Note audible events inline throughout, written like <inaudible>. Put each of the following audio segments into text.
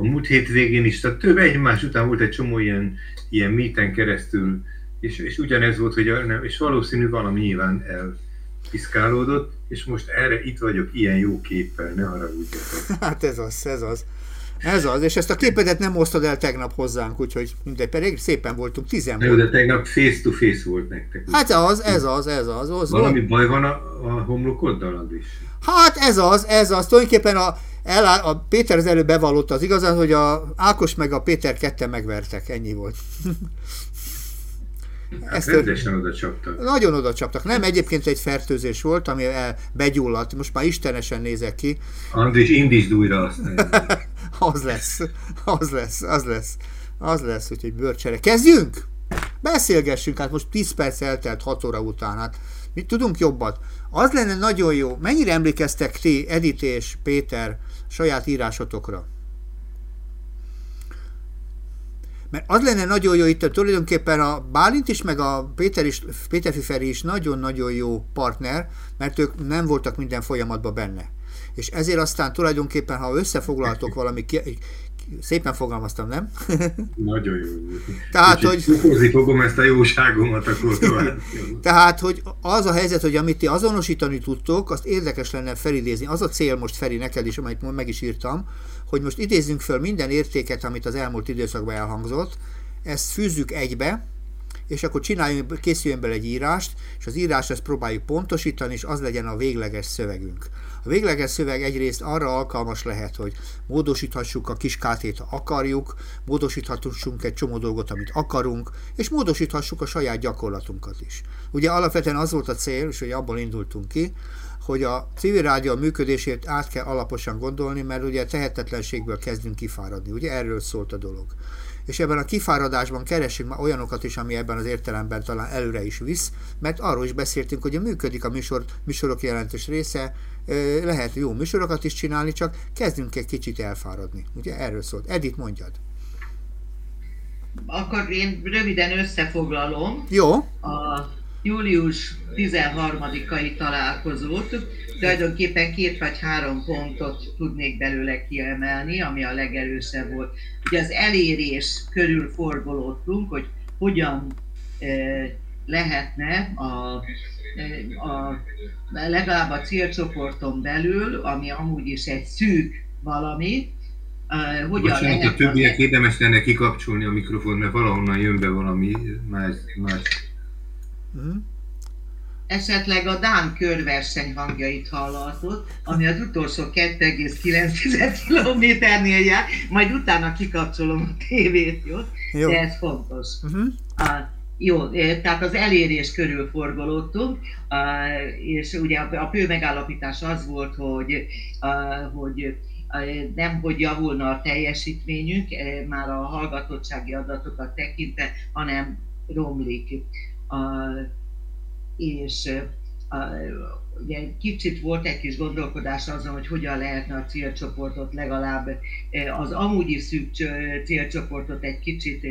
a múlt hétvégén is, tehát több egymás után volt egy csomó ilyen, ilyen míten keresztül, és, és ugyanez volt, hogy a, nem, és valószínű valami nyilván elpiszkálódott, és most erre itt vagyok ilyen jó képpel, ne haragudjatok. <laughs> Hát ez az, ez az. Ez az, és ezt a képedet nem osztod el tegnap hozzánk, úgyhogy mindegy, pedig szépen voltunk, tizen Jó, de tegnap face-to-face volt nektek. Hát az, ez az, ez az. az Valami baj van a, a homlokoddal is? Hát ez az, ez az. Tulajdonképpen a, el, a Péter az előbb bevallotta az igazán, hogy a Ákos meg a Péter ketten megvertek, ennyi volt. Hát Ezt rendesen oda csaptak. Nagyon oda csaptak. Nem, egyébként egy fertőzés volt, ami begyulladt. Most már istenesen nézek ki. Andris, indítsd újra azt. <laughs> az lesz, az lesz, az lesz. Az lesz, úgyhogy bőrcsere. Kezdjünk? Beszélgessünk, hát most 10 perc eltelt 6 óra után, hát mit tudunk jobbat? Az lenne nagyon jó, mennyire emlékeztek ti, Edith és Péter saját írásotokra? Mert az lenne nagyon jó itt, tulajdonképpen a Bálint is, meg a Péter, is, Péter Fiferi is nagyon-nagyon jó partner, mert ők nem voltak minden folyamatban benne. És ezért aztán tulajdonképpen, ha összefoglaltok valami Szépen fogalmaztam, nem? <laughs> Nagyon jó. Tehát, hogy... Fokozni fogom ezt a jóságomat akkor <laughs> tovább. Tehát, hogy az a helyzet, hogy amit ti azonosítani tudtok, azt érdekes lenne felidézni. Az a cél most, Feri, neked is, amit meg is írtam, hogy most idézzünk föl minden értéket, amit az elmúlt időszakban elhangzott, ezt fűzzük egybe, és akkor csináljunk, készüljön bele egy írást, és az írást ezt próbáljuk pontosítani, és az legyen a végleges szövegünk. A végleges szöveg egyrészt arra alkalmas lehet, hogy módosíthassuk a kis kátét, ha akarjuk, módosíthatunk egy csomó dolgot, amit akarunk, és módosíthassuk a saját gyakorlatunkat is. Ugye alapvetően az volt a cél, és hogy abból indultunk ki, hogy a civil rádió működését át kell alaposan gondolni, mert ugye tehetetlenségből kezdünk kifáradni. Ugye erről szólt a dolog és ebben a kifáradásban keresünk már olyanokat is, ami ebben az értelemben talán előre is visz, mert arról is beszéltünk, hogy működik a műsor, műsorok jelentős része, lehet jó műsorokat is csinálni, csak kezdünk egy kicsit elfáradni. Ugye erről szólt. Edith, mondjad. Akkor én röviden összefoglalom. Jó. A július 13-ai találkozót. Tulajdonképpen két vagy három pontot tudnék belőle kiemelni, ami a legerősebb volt. Ugye az elérés körül forgolódtunk, hogy hogyan lehetne a, a, legalább a célcsoporton belül, ami amúgy is egy szűk valami, Uh, hogyan Bocsánat, lehet... a többiek érdemes lenne kikapcsolni a mikrofon, mert valahonnan jön be valami más. más. Uh-huh esetleg a Dán körverseny hangjait hallatott, ami az utolsó 2,9 kilométernél jár, majd utána kikapcsolom a tévét, jó? jó. De ez fontos. Uh-huh. A, jó, tehát az elérés körül forgolódtunk, és ugye a fő megállapítás az volt, hogy, hogy nem hogy javulna a teljesítményünk, már a hallgatottsági adatokat tekintve, hanem romlik. És ugye kicsit volt egy kis gondolkodás azon, hogy hogyan lehetne a célcsoportot legalább az amúgy is szűk célcsoportot egy kicsit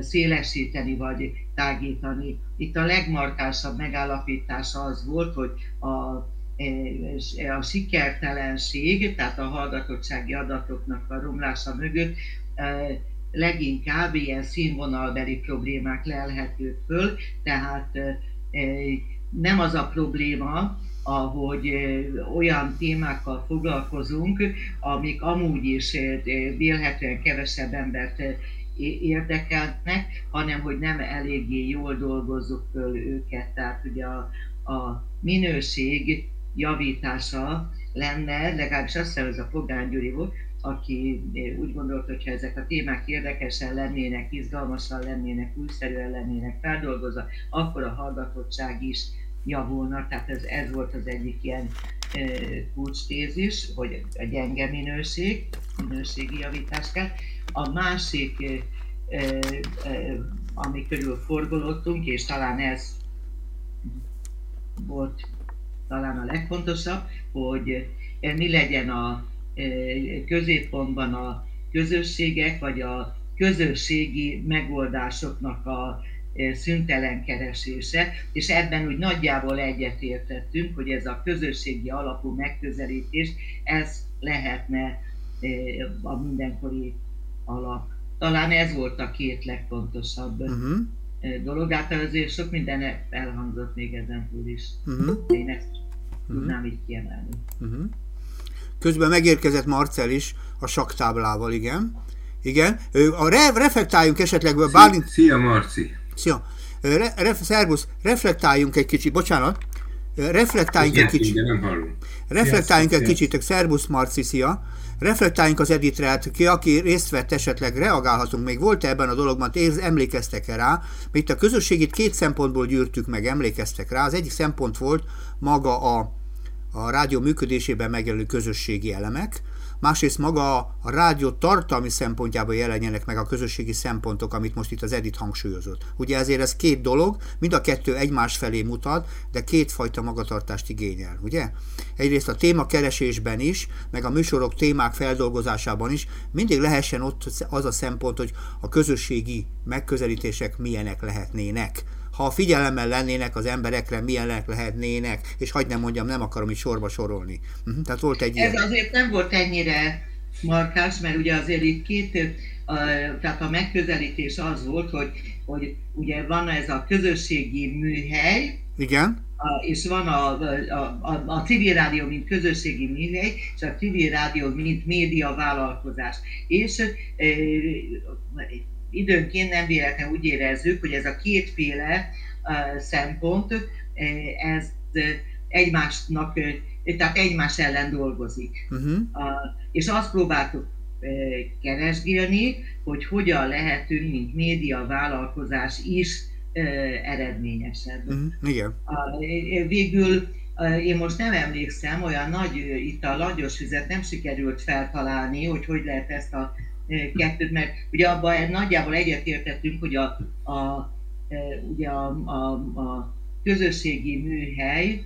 szélesíteni vagy tágítani. Itt a legmarkásabb megállapítása az volt, hogy a, a sikertelenség, tehát a hallgatottsági adatoknak a romlása mögött leginkább ilyen színvonalbeli problémák lelhetők föl, tehát nem az a probléma, ahogy olyan témákkal foglalkozunk, amik amúgy is vélhetően kevesebb embert érdekelnek, hanem hogy nem eléggé jól dolgozzuk föl őket. Tehát ugye a, a minőség javítása lenne, legalábbis azt hiszem ez a Pogány Gyuri volt, aki úgy gondolta, hogy ha ezek a témák érdekesen lennének, izgalmasan lennének, újszerűen lennének feldolgozva, akkor a hallgatottság is javulna. Tehát ez, ez volt az egyik ilyen kulcstézis, hogy a gyenge minőség, minőségi javítás kell. A másik, ami körül forgolódtunk, és talán ez volt talán a legfontosabb, hogy mi legyen a középpontban a közösségek, vagy a közösségi megoldásoknak a szüntelen keresése, és ebben úgy nagyjából egyetértettünk, hogy ez a közösségi alapú megközelítés, ez lehetne a mindenkori alap. Talán ez volt a két legfontosabb uh-huh. dolog, de hát azért sok minden elhangzott még ezen túl is. Uh-huh. Én ezt uh-huh. tudnám így kiemelni. Uh-huh. Közben megérkezett Marcel is a saktáblával, igen. Igen. A re- reflektáljunk esetleg Bálint... Szia, Marci! Szia! Re- re- szervusz, reflektáljunk egy kicsit, bocsánat, reflektáljunk igen, egy kicsit. Igen, nem hallom. Reflektáljunk egy kicsit, szervusz Marci, szia! Reflektáljunk az editre, hát ki, aki részt vett, esetleg reagálhatunk. Még volt -e ebben a dologban, érz, emlékeztek-e rá? Mi itt a közösségét két szempontból gyűrtük meg, emlékeztek rá. Az egyik szempont volt maga a, a rádió működésében megjelenő közösségi elemek, másrészt maga a rádió tartalmi szempontjából jelenjenek meg a közösségi szempontok, amit most itt az Edit hangsúlyozott. Ugye ezért ez két dolog, mind a kettő egymás felé mutat, de kétfajta magatartást igényel, ugye? Egyrészt a téma keresésben is, meg a műsorok témák feldolgozásában is mindig lehessen ott az a szempont, hogy a közösségi megközelítések milyenek lehetnének ha figyelemmel lennének az emberekre, milyenek lehetnének, és hagyd nem mondjam, nem akarom itt sorba sorolni. Uh-huh. Tehát volt egy Ez ilyen. azért nem volt ennyire markás, mert ugye azért itt két, a, tehát a megközelítés az volt, hogy, hogy ugye van ez a közösségi műhely, igen. A, és van a, a, a, a civil rádió, mint közösségi műhely, és a civil rádió, mint média vállalkozás. És e, időnként nem véletlenül úgy érezzük, hogy ez a kétféle szempont, ez egymásnak, tehát egymás ellen dolgozik. Uh-huh. És azt próbáltuk keresgélni, hogy hogyan lehetünk, mint média vállalkozás is eredményesebb. Uh-huh. Igen. Végül én most nem emlékszem, olyan nagy, itt a langyos vizet nem sikerült feltalálni, hogy hogy lehet ezt a kettőt, mert ugye abban nagyjából egyetértettünk, hogy a, a, ugye a, a, a közösségi műhely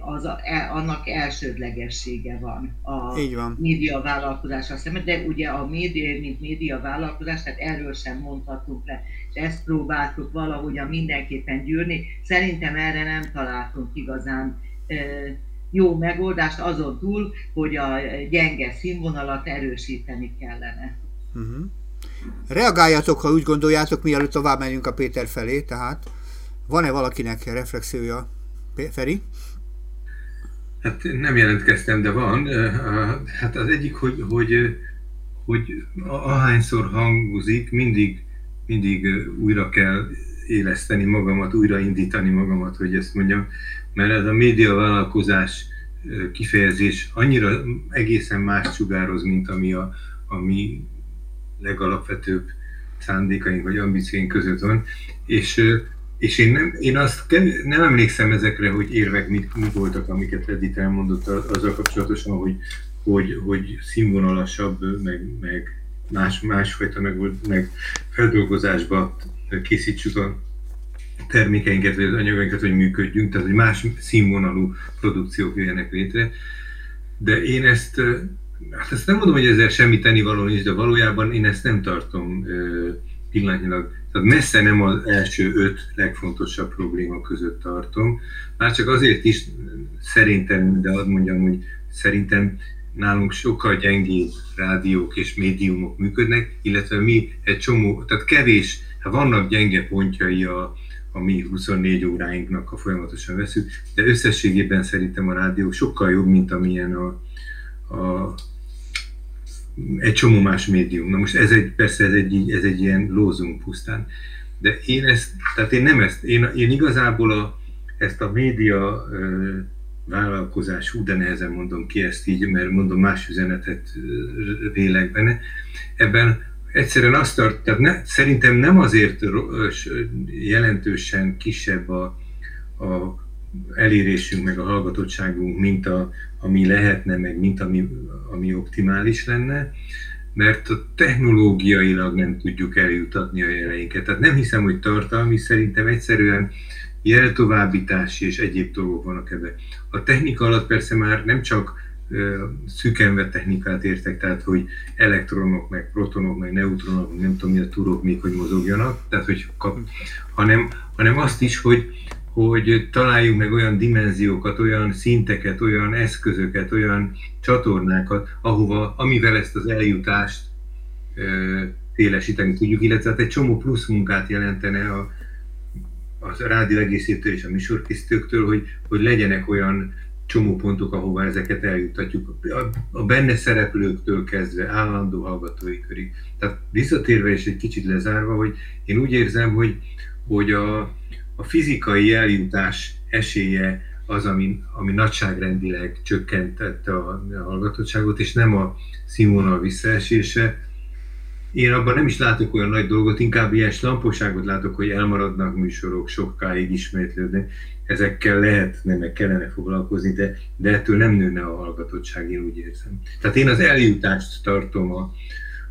az a, e, annak elsődlegessége van a Így van. média vállalkozása szemben, de ugye a média, mint média vállalkozás, tehát erről sem mondhatunk le, és ezt próbáltuk valahogyan mindenképpen gyűrni. Szerintem erre nem találtunk igazán jó megoldást azon túl, hogy a gyenge színvonalat erősíteni kellene. Uh-huh. Reagáljatok, ha úgy gondoljátok, mielőtt tovább menjünk a Péter felé, tehát van-e valakinek reflexiója, Feri? Hát nem jelentkeztem, de van. Hát az egyik, hogy, hogy, hogy ahányszor hangozik, mindig, mindig újra kell éleszteni magamat, újraindítani magamat, hogy ezt mondjam mert ez a média vállalkozás kifejezés annyira egészen más sugároz, mint ami a, a mi legalapvetőbb szándékaink vagy ambícióink között van. És, és én, nem, én azt nem emlékszem ezekre, hogy érvek mit, mit voltak, amiket Edith elmondott azzal kapcsolatosan, hogy, hogy, hogy színvonalasabb, meg, meg más, másfajta meg, meg feldolgozásba készítsük a termékeinket, vagy az anyagainkat, hogy működjünk, tehát hogy más színvonalú produkciók jöjjenek létre. De én ezt, hát ezt nem mondom, hogy ezzel semmi tennivaló nincs, de valójában én ezt nem tartom pillanatnyilag. Tehát messze nem az első öt legfontosabb probléma között tartom. Már csak azért is szerintem, de azt mondjam, hogy szerintem nálunk sokkal gyengébb rádiók és médiumok működnek, illetve mi egy csomó, tehát kevés, hát vannak gyenge pontjai a, a mi 24 óráinknak, ha folyamatosan veszük, de összességében szerintem a rádió sokkal jobb, mint amilyen a, a egy csomó más médium. Na most ez egy, persze ez egy, ez egy ilyen lózunk pusztán. De én ezt, tehát én nem ezt, én, én igazából a, ezt a média ö, vállalkozás, hú, de nehezen mondom ki ezt így, mert mondom más üzenetet vélek benne. Ebben egyszerűen azt tart, tehát ne, szerintem nem azért jelentősen kisebb a, a elérésünk, meg a hallgatottságunk, mint a, ami lehetne, meg mint ami, ami optimális lenne, mert a technológiailag nem tudjuk eljutatni a jeleinket. Tehát nem hiszem, hogy tartalmi, szerintem egyszerűen jeltovábbítási és egyéb dolgok vannak ebben. A technika alatt persze már nem csak szükenve technikát értek, tehát hogy elektronok, meg protonok, meg neutronok, nem tudom mi a turok még, hogy mozogjanak, tehát hogy kap, hanem, hanem azt is, hogy, hogy találjunk meg olyan dimenziókat, olyan szinteket, olyan eszközöket, olyan csatornákat, ahova, amivel ezt az eljutást ö, élesíteni tudjuk, illetve hát egy csomó plusz munkát jelentene a, a rádió egészétől és a műsorkészítőktől, hogy, hogy legyenek olyan csomópontok, ahova ezeket eljuttatjuk. A benne szereplőktől kezdve állandó hallgatói körig. Tehát visszatérve és egy kicsit lezárva, hogy én úgy érzem, hogy, hogy a, a fizikai eljutás esélye az, ami, ami nagyságrendileg csökkentette a, a hallgatottságot, és nem a színvonal visszaesése, én abban nem is látok olyan nagy dolgot, inkább ilyen slamposágot látok, hogy elmaradnak műsorok, sokáig ismétlődnek. Ezekkel lehetne, meg kellene foglalkozni, de, de ettől nem nőne a hallgatottság, én úgy érzem. Tehát én az eljutást tartom a,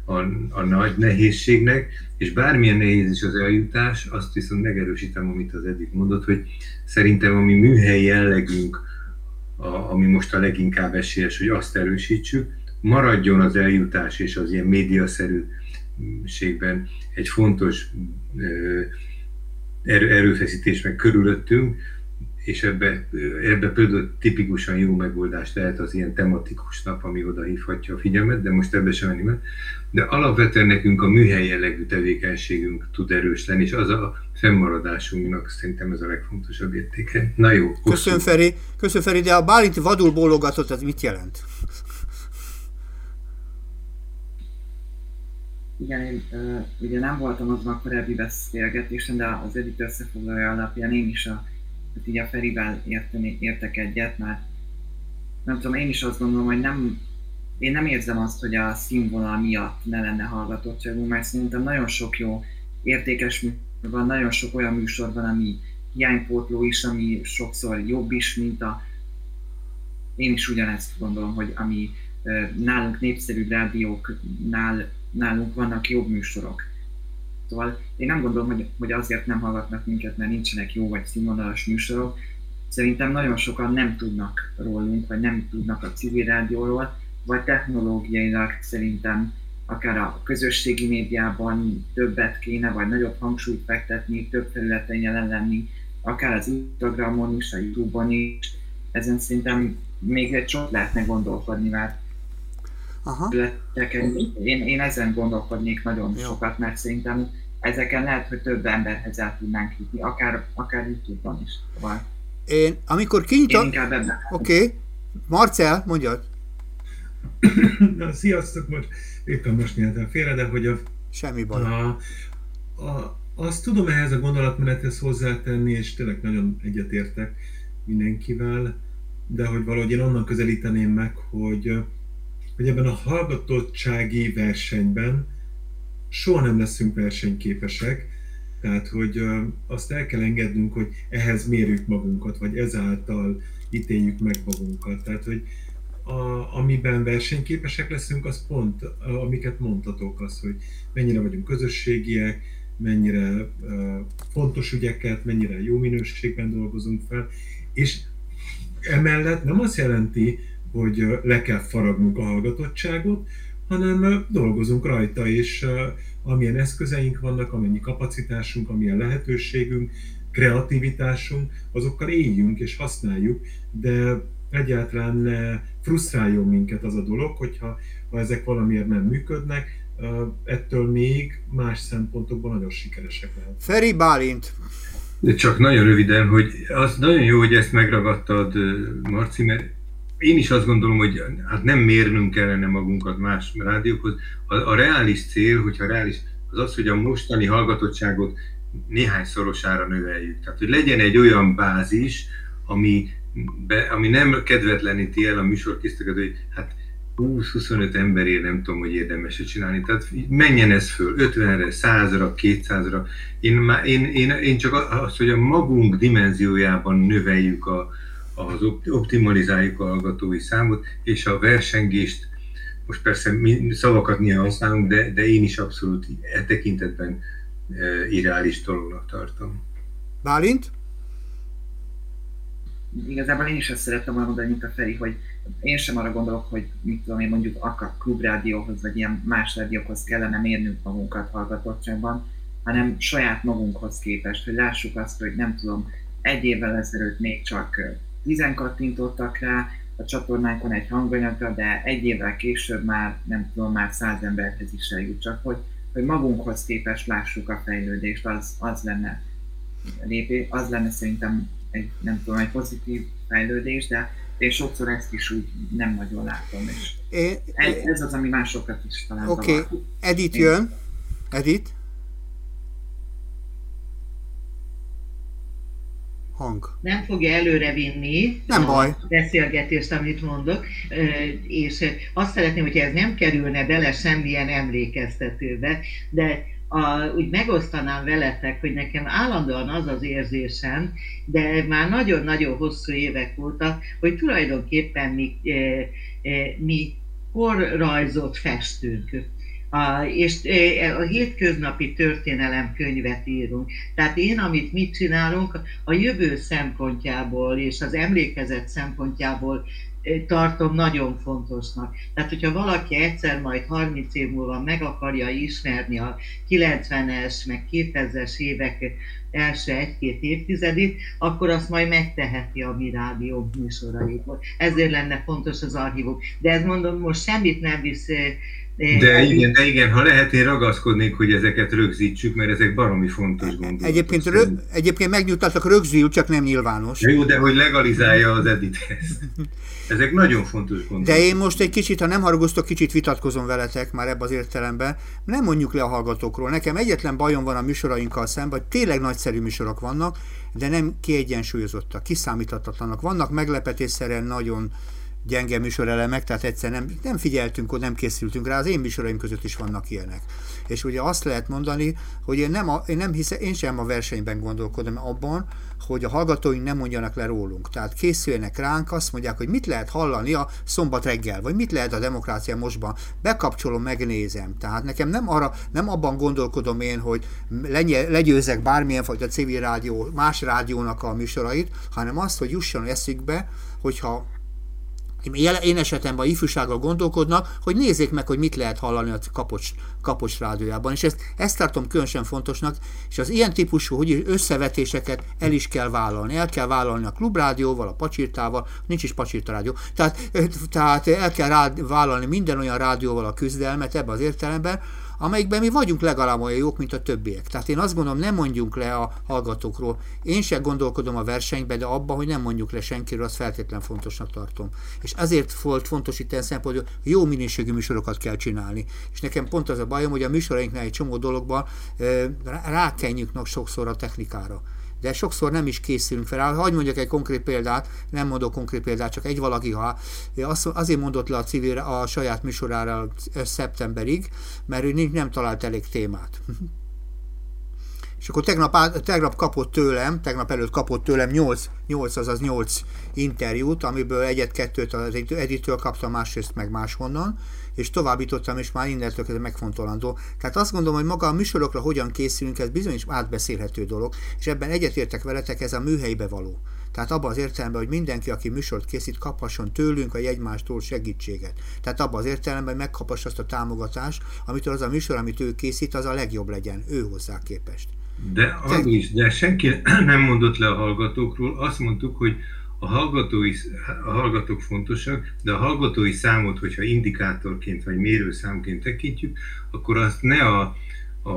a, a nagy nehézségnek, és bármilyen nehéz is az eljutás, azt viszont megerősítem, amit az Edith mondott, hogy szerintem a mi műhely jellegünk, a, ami most a leginkább esélyes, hogy azt erősítsük, maradjon az eljutás és az ilyen médiaszerű ségben egy fontos erőfeszítés meg körülöttünk, és ebbe, ebbe például tipikusan jó megoldás lehet az ilyen tematikus nap, ami oda hívhatja a figyelmet, de most ebbe sem menni De alapvetően nekünk a műhely jellegű tevékenységünk tud erős lenni, és az a fennmaradásunknak szerintem ez a legfontosabb értéke. Na jó. Köszönöm Feri, köszönöm Feri, de a Bálint vadul bólogatott, az mit jelent? Igen, én uh, ugye nem voltam azon a korábbi beszélgetésen, de az egyik összefoglalója alapján én is a, hát így a Ferivel érteni, értek egyet, mert nem tudom, én is azt gondolom, hogy nem, én nem érzem azt, hogy a színvonal miatt ne lenne hallgatottságunk, mert szerintem nagyon sok jó értékes műsor van, nagyon sok olyan műsor van, ami hiánypótló is, ami sokszor jobb is, mint a... Én is ugyanezt gondolom, hogy ami nálunk népszerű rádióknál nálunk vannak jobb műsorok. Szóval én nem gondolom, hogy, hogy azért nem hallgatnak minket, mert nincsenek jó vagy színvonalas műsorok. Szerintem nagyon sokan nem tudnak rólunk, vagy nem tudnak a civil rádióról, vagy technológiailag szerintem akár a közösségi médiában többet kéne, vagy nagyobb hangsúlyt fektetni, több területen jelen lenni, akár az Instagramon is, a Youtube-on is. Ezen szerintem még egy sok lehetne gondolkodni, mert Aha. Én, én ezen gondolkodnék nagyon Jó. sokat, mert szerintem ezeken lehet, hogy több emberhez el tudnánk jutni, akár, akár YouTube-ban is. Szóval én, amikor kinyitom... Oké. Okay. Marcel, mondjad. Na, sziasztok, most éppen most nyertem félre, de hogy a... Semmi baj. A, a, azt tudom ehhez a gondolatmenethez hozzátenni, és tényleg nagyon egyetértek mindenkivel, de hogy valahogy én onnan közelíteném meg, hogy hogy ebben a hallgatottsági versenyben soha nem leszünk versenyképesek, tehát, hogy azt el kell engednünk, hogy ehhez mérjük magunkat, vagy ezáltal ítéljük meg magunkat. Tehát, hogy a, amiben versenyképesek leszünk, az pont, amiket mondhatok, az, hogy mennyire vagyunk közösségiek, mennyire uh, fontos ügyeket, mennyire jó minőségben dolgozunk fel, és emellett nem azt jelenti, hogy le kell faragnunk a hallgatottságot, hanem dolgozunk rajta, és amilyen eszközeink vannak, amennyi kapacitásunk, amilyen lehetőségünk, kreativitásunk, azokkal éljünk és használjuk, de egyáltalán ne frusztráljon minket az a dolog, hogyha ha ezek valamiért nem működnek, ettől még más szempontokból nagyon sikeresek lehet. Feri Bálint. De csak nagyon röviden, hogy az nagyon jó, hogy ezt megragadtad, Marci, mert én is azt gondolom, hogy hát nem mérnünk kellene magunkat más rádiókhoz. A, a reális cél, hogyha reális, az az, hogy a mostani hallgatottságot néhány szorosára növeljük. Tehát, hogy legyen egy olyan bázis, ami, be, ami nem kedvetleníti el a műsorkészítőket, hogy hát 20-25 emberért nem tudom, hogy érdemes csinálni. Tehát menjen ez föl 50-re, 100-ra, 200-ra. Én, én, én, én csak az, hogy a magunk dimenziójában növeljük a, az optimalizáljuk a hallgatói számot, és a versengést, most persze mi szavakat néha használunk, de, de én is abszolút e tekintetben e, irreális dolognak tartom. Bálint? Igazából én is ezt szerettem volna mondani, mint a Feri, hogy én sem arra gondolok, hogy mit tudom én mondjuk akar klubrádióhoz, vagy ilyen más rádiókhoz kellene mérnünk magunkat hallgatottságban, hanem saját magunkhoz képest, hogy lássuk azt, hogy nem tudom, egy évvel ezelőtt még csak tizen kattintottak rá, a csatornánkon egy hanganyagra, de egy évvel később már nem tudom, már száz emberhez is eljut, csak hogy, hogy magunkhoz képest lássuk a fejlődést, az, az lenne lépé, az lenne szerintem egy, nem tudom, egy pozitív fejlődés, de én sokszor ezt is úgy nem nagyon látom, és é, ez, ez az, ami másokat is talán Oké, okay. Edit jön. Edit. Hang. Nem fogja előre vinni nem baj. a beszélgetést, amit mondok, és azt szeretném, hogyha ez nem kerülne bele semmilyen emlékeztetőbe, de a, úgy megosztanám veletek, hogy nekem állandóan az az érzésem, de már nagyon-nagyon hosszú évek óta, hogy tulajdonképpen mi, mi korrajzot festünk a, és a hétköznapi történelem könyvet írunk. Tehát én, amit mit csinálunk, a jövő szempontjából és az emlékezet szempontjából tartom nagyon fontosnak. Tehát, hogyha valaki egyszer majd 30 év múlva meg akarja ismerni a 90-es, meg 2000-es évek első egy-két évtizedét, akkor azt majd megteheti a mi rádió műsoraiból. Ezért lenne fontos az archívum. De ez mondom, most semmit nem visz de igen, de igen, ha lehet, én ragaszkodnék, hogy ezeket rögzítsük, mert ezek baromi fontos gondolatok. Egyébként, rög, egyébként megnyugtatlak, rögzítsük, csak nem nyilvános. Jó, de hogy legalizálja az edit <laughs> Ezek nagyon fontos gondolatok. De én most egy kicsit, ha nem haragoztok, kicsit vitatkozom veletek már ebbe az értelemben. Nem mondjuk le a hallgatókról. Nekem egyetlen bajom van a műsorainkkal szemben, hogy tényleg nagyszerű műsorok vannak, de nem kiegyensúlyozottak, kiszámíthatatlanak. Vannak meglepetésszerűen nagyon gyenge műsorelemek, tehát egyszer nem, nem figyeltünk, nem készültünk rá, az én műsoraim között is vannak ilyenek. És ugye azt lehet mondani, hogy én nem, a, én nem hiszem, én sem a versenyben gondolkodom abban, hogy a hallgatóink nem mondjanak le rólunk. Tehát készüljenek ránk, azt mondják, hogy mit lehet hallani a szombat reggel, vagy mit lehet a demokrácia mostban. Bekapcsolom, megnézem. Tehát nekem nem, arra, nem abban gondolkodom én, hogy lenye, legyőzek bármilyen fajta civil rádió, más rádiónak a műsorait, hanem azt, hogy jusson eszükbe, hogyha én esetemben a ifjúsággal gondolkodnak, hogy nézzék meg, hogy mit lehet hallani a kapocs, kapocs rádiójában. És ezt, ezt tartom különösen fontosnak, és az ilyen típusú hogy összevetéseket el is kell vállalni. El kell vállalni a klubrádióval, a pacsirtával, nincs is pacsirta rádió. Tehát, tehát el kell rád, vállalni minden olyan rádióval a küzdelmet ebben az értelemben, amelyikben mi vagyunk legalább olyan jók, mint a többiek. Tehát én azt gondolom, nem mondjunk le a hallgatókról. Én sem gondolkodom a versenybe, de abban, hogy nem mondjuk le senkiről, azt feltétlen fontosnak tartom. És ezért volt fontos itt szempont, hogy jó minőségű műsorokat kell csinálni. És nekem pont az a bajom, hogy a műsorainknál egy csomó dologban rákenjük sokszor a technikára de sokszor nem is készülünk fel. Hagy mondjak egy konkrét példát, nem mondok konkrét példát, csak egy valaki, ha azért mondott le a civil a saját műsorára szeptemberig, mert ő nem talált elég témát. <laughs> És akkor tegnap, tegnap kapott tőlem, tegnap előtt kapott tőlem 8, 8 azaz 8 interjút, amiből egyet-kettőt az editől kaptam, másrészt meg máshonnan, és továbbítottam, és már innentől kezdve megfontolandó. Tehát azt gondolom, hogy maga a műsorokra hogyan készülünk, ez bizonyos átbeszélhető dolog, és ebben egyetértek veletek, ez a műhelybe való. Tehát abban az értelemben, hogy mindenki, aki műsort készít, kaphasson tőlünk a egymástól segítséget. Tehát abban az értelemben, hogy megkaphassa azt a támogatást, amitől az a műsor, amit ő készít, az a legjobb legyen, ő hozzá képest. De az is, de senki nem mondott le a hallgatókról, azt mondtuk, hogy a, hallgatói, a hallgatók fontosak, de a hallgatói számot, hogyha indikátorként vagy mérőszámként tekintjük, akkor azt ne a, a,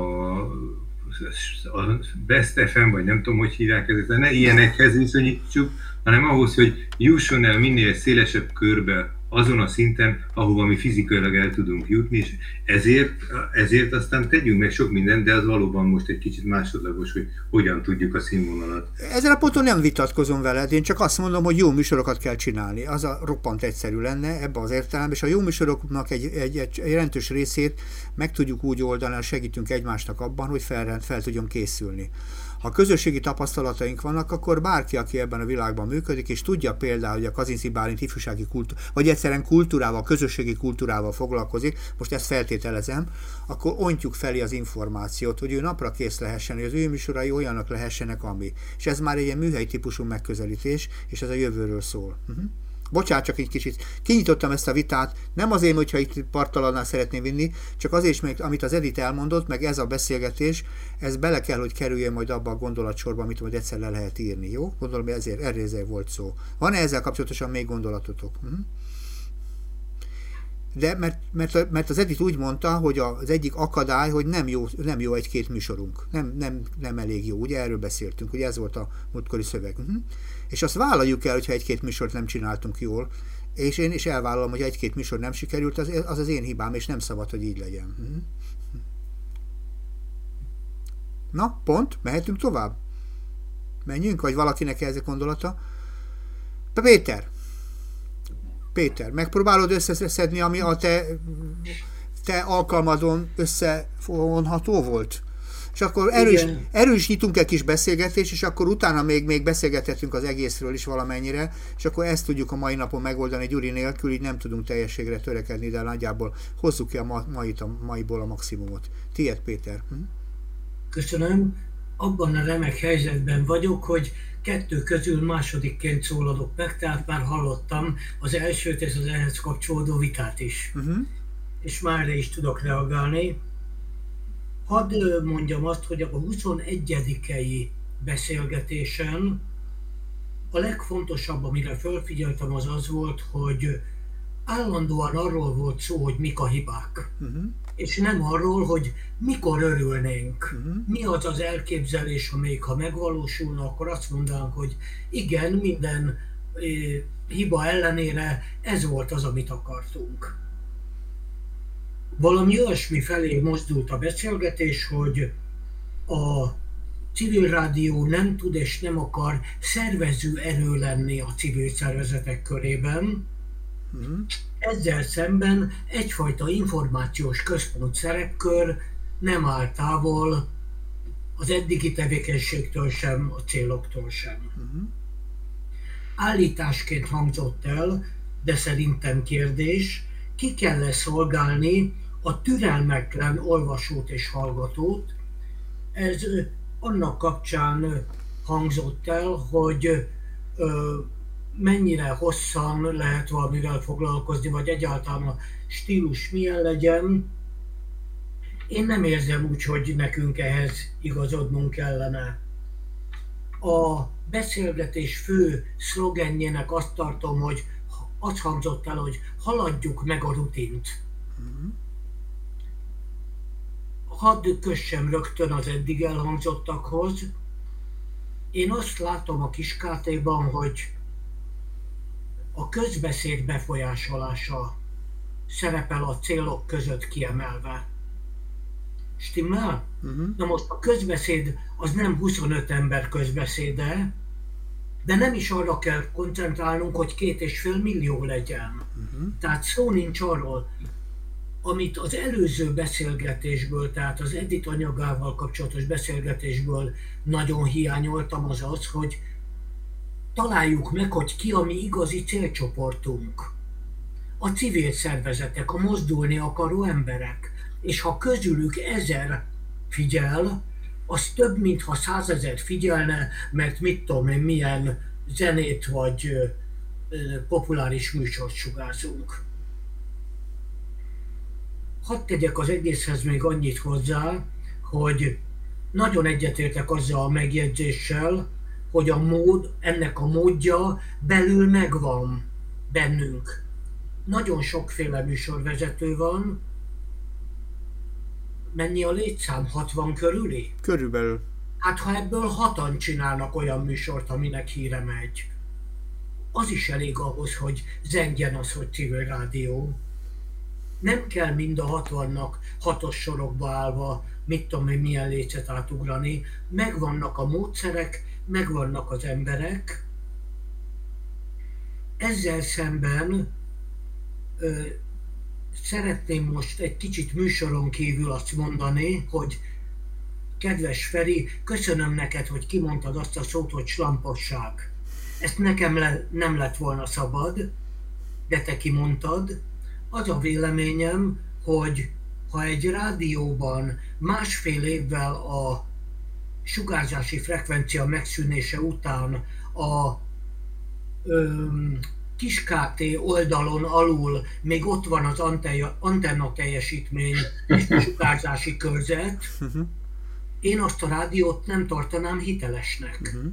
a Best FM, vagy nem tudom, hogy hívják ezt, ne ilyenekhez viszonyítsuk, hanem ahhoz, hogy jusson el minél szélesebb körbe azon a szinten, ahova mi fizikailag el tudunk jutni, és ezért, ezért aztán tegyünk meg sok mindent, de az valóban most egy kicsit másodlagos, hogy hogyan tudjuk a színvonalat. Ezzel a ponton nem vitatkozom veled, én csak azt mondom, hogy jó műsorokat kell csinálni. Az a roppant egyszerű lenne ebbe az értelemben, és a jó műsoroknak egy, egy, egy jelentős részét meg tudjuk úgy oldani, segítünk egymásnak abban, hogy fel, fel tudjon készülni. Ha közösségi tapasztalataink vannak, akkor bárki, aki ebben a világban működik, és tudja például, hogy a Kazinci Bálint ifjúsági kultúra, vagy egyszerűen kultúrával, közösségi kultúrával foglalkozik, most ezt feltételezem, akkor ontjuk felé az információt, hogy ő napra kész lehessen, hogy az ő műsorai olyanok lehessenek, ami. És ez már egy ilyen műhely típusú megközelítés, és ez a jövőről szól. Uh-huh. Bocsánat, csak egy kicsit kinyitottam ezt a vitát, nem azért, hogyha itt partalannál szeretném vinni, csak azért is, amit az Edith elmondott, meg ez a beszélgetés, ez bele kell, hogy kerüljön majd abba a gondolatsorba, amit majd egyszer le lehet írni, jó? Gondolom, ezért, erre ezért volt szó. Van-e ezzel kapcsolatosan még gondolatotok? Hm? De mert, mert, mert az Edith úgy mondta, hogy az egyik akadály, hogy nem jó, nem jó egy-két műsorunk. Nem, nem, nem elég jó. Ugye erről beszéltünk, ugye ez volt a múltkori szöveg. Uh-huh. És azt vállaljuk el, hogyha egy-két műsort nem csináltunk jól. És én is elvállalom, hogy egy-két műsor nem sikerült, az, az az én hibám, és nem szabad, hogy így legyen. Uh-huh. Na, pont, mehetünk tovább? Menjünk, vagy valakinek ez a gondolata? Péter, Péter, megpróbálod összeszedni, ami a te, te alkalmadon összefonható volt? És akkor erős, erős nyitunk egy kis beszélgetés, és akkor utána még, még beszélgethetünk az egészről is valamennyire, és akkor ezt tudjuk a mai napon megoldani Gyuri nélkül, így nem tudunk teljességre törekedni, de nagyjából hozzuk ki a ma, mait, a maiból a maximumot. Tied, Péter. Hm? Köszönöm. Abban a remek helyzetben vagyok, hogy kettő közül másodikként szólalok meg, tehát már hallottam az elsőt és az ehhez kapcsolódó vitát is. Uh-huh. És már is tudok reagálni. Hadd mondjam azt, hogy a 21. beszélgetésen a legfontosabb, amire felfigyeltem, az az volt, hogy állandóan arról volt szó, hogy mik a hibák. Uh-huh és nem arról, hogy mikor örülnénk. Uh-huh. Mi az az elképzelés, ha még ha megvalósulna, akkor azt mondanánk, hogy igen, minden eh, hiba ellenére ez volt az, amit akartunk. Valami olyasmi felé mozdult a beszélgetés, hogy a civil rádió nem tud és nem akar szervező erő lenni a civil szervezetek körében, uh-huh ezzel szemben egyfajta információs központ szerepkör nem áll távol az eddigi tevékenységtől sem, a céloktól sem. Uh-huh. Állításként hangzott el, de szerintem kérdés, ki kell -e szolgálni a türelmetlen olvasót és hallgatót. Ez annak kapcsán hangzott el, hogy mennyire hosszan lehet valamivel foglalkozni, vagy egyáltalán a stílus milyen legyen. Én nem érzem úgy, hogy nekünk ehhez igazodnunk kellene. A beszélgetés fő szlogenjének azt tartom, hogy azt hangzott el, hogy haladjuk meg a rutint. Hadd kössem rögtön az eddig elhangzottakhoz. Én azt látom a kiskátéban, hogy a közbeszéd befolyásolása szerepel a célok között kiemelve. Stimmel? Uh-huh. Na most a közbeszéd az nem 25 ember közbeszéde, de nem is arra kell koncentrálnunk, hogy két és fél millió legyen. Uh-huh. Tehát szó nincs arról, amit az előző beszélgetésből, tehát az Edit anyagával kapcsolatos beszélgetésből nagyon hiányoltam, az az, hogy találjuk meg, hogy ki a mi igazi célcsoportunk. A civil szervezetek, a mozdulni akaró emberek. És ha közülük ezer figyel, az több, mint ha százezer figyelne, mert mit tudom én, milyen zenét vagy populáris műsort sugárzunk. Hadd tegyek az egészhez még annyit hozzá, hogy nagyon egyetértek azzal a megjegyzéssel, hogy a mód, ennek a módja belül megvan bennünk. Nagyon sokféle műsorvezető van. Mennyi a létszám? 60 körüli? Körülbelül. Hát ha ebből hatan csinálnak olyan műsort, aminek híre megy, az is elég ahhoz, hogy zengjen az, hogy civil rádió. Nem kell mind a hatvannak hatos sorokba állva, mit tudom én, milyen lécet átugrani. Megvannak a módszerek, megvannak az emberek, ezzel szemben ö, szeretném most egy kicsit műsoron kívül azt mondani, hogy kedves Feri, köszönöm neked, hogy kimondtad azt a szót, hogy slamposság. Ezt nekem le, nem lett volna szabad, de te kimondtad. Az a véleményem, hogy ha egy rádióban másfél évvel a sugárzási frekvencia megszűnése után a ö, kis KT oldalon alul még ott van az antenna teljesítmény és sugárzási körzet, uh-huh. én azt a rádiót nem tartanám hitelesnek. Uh-huh.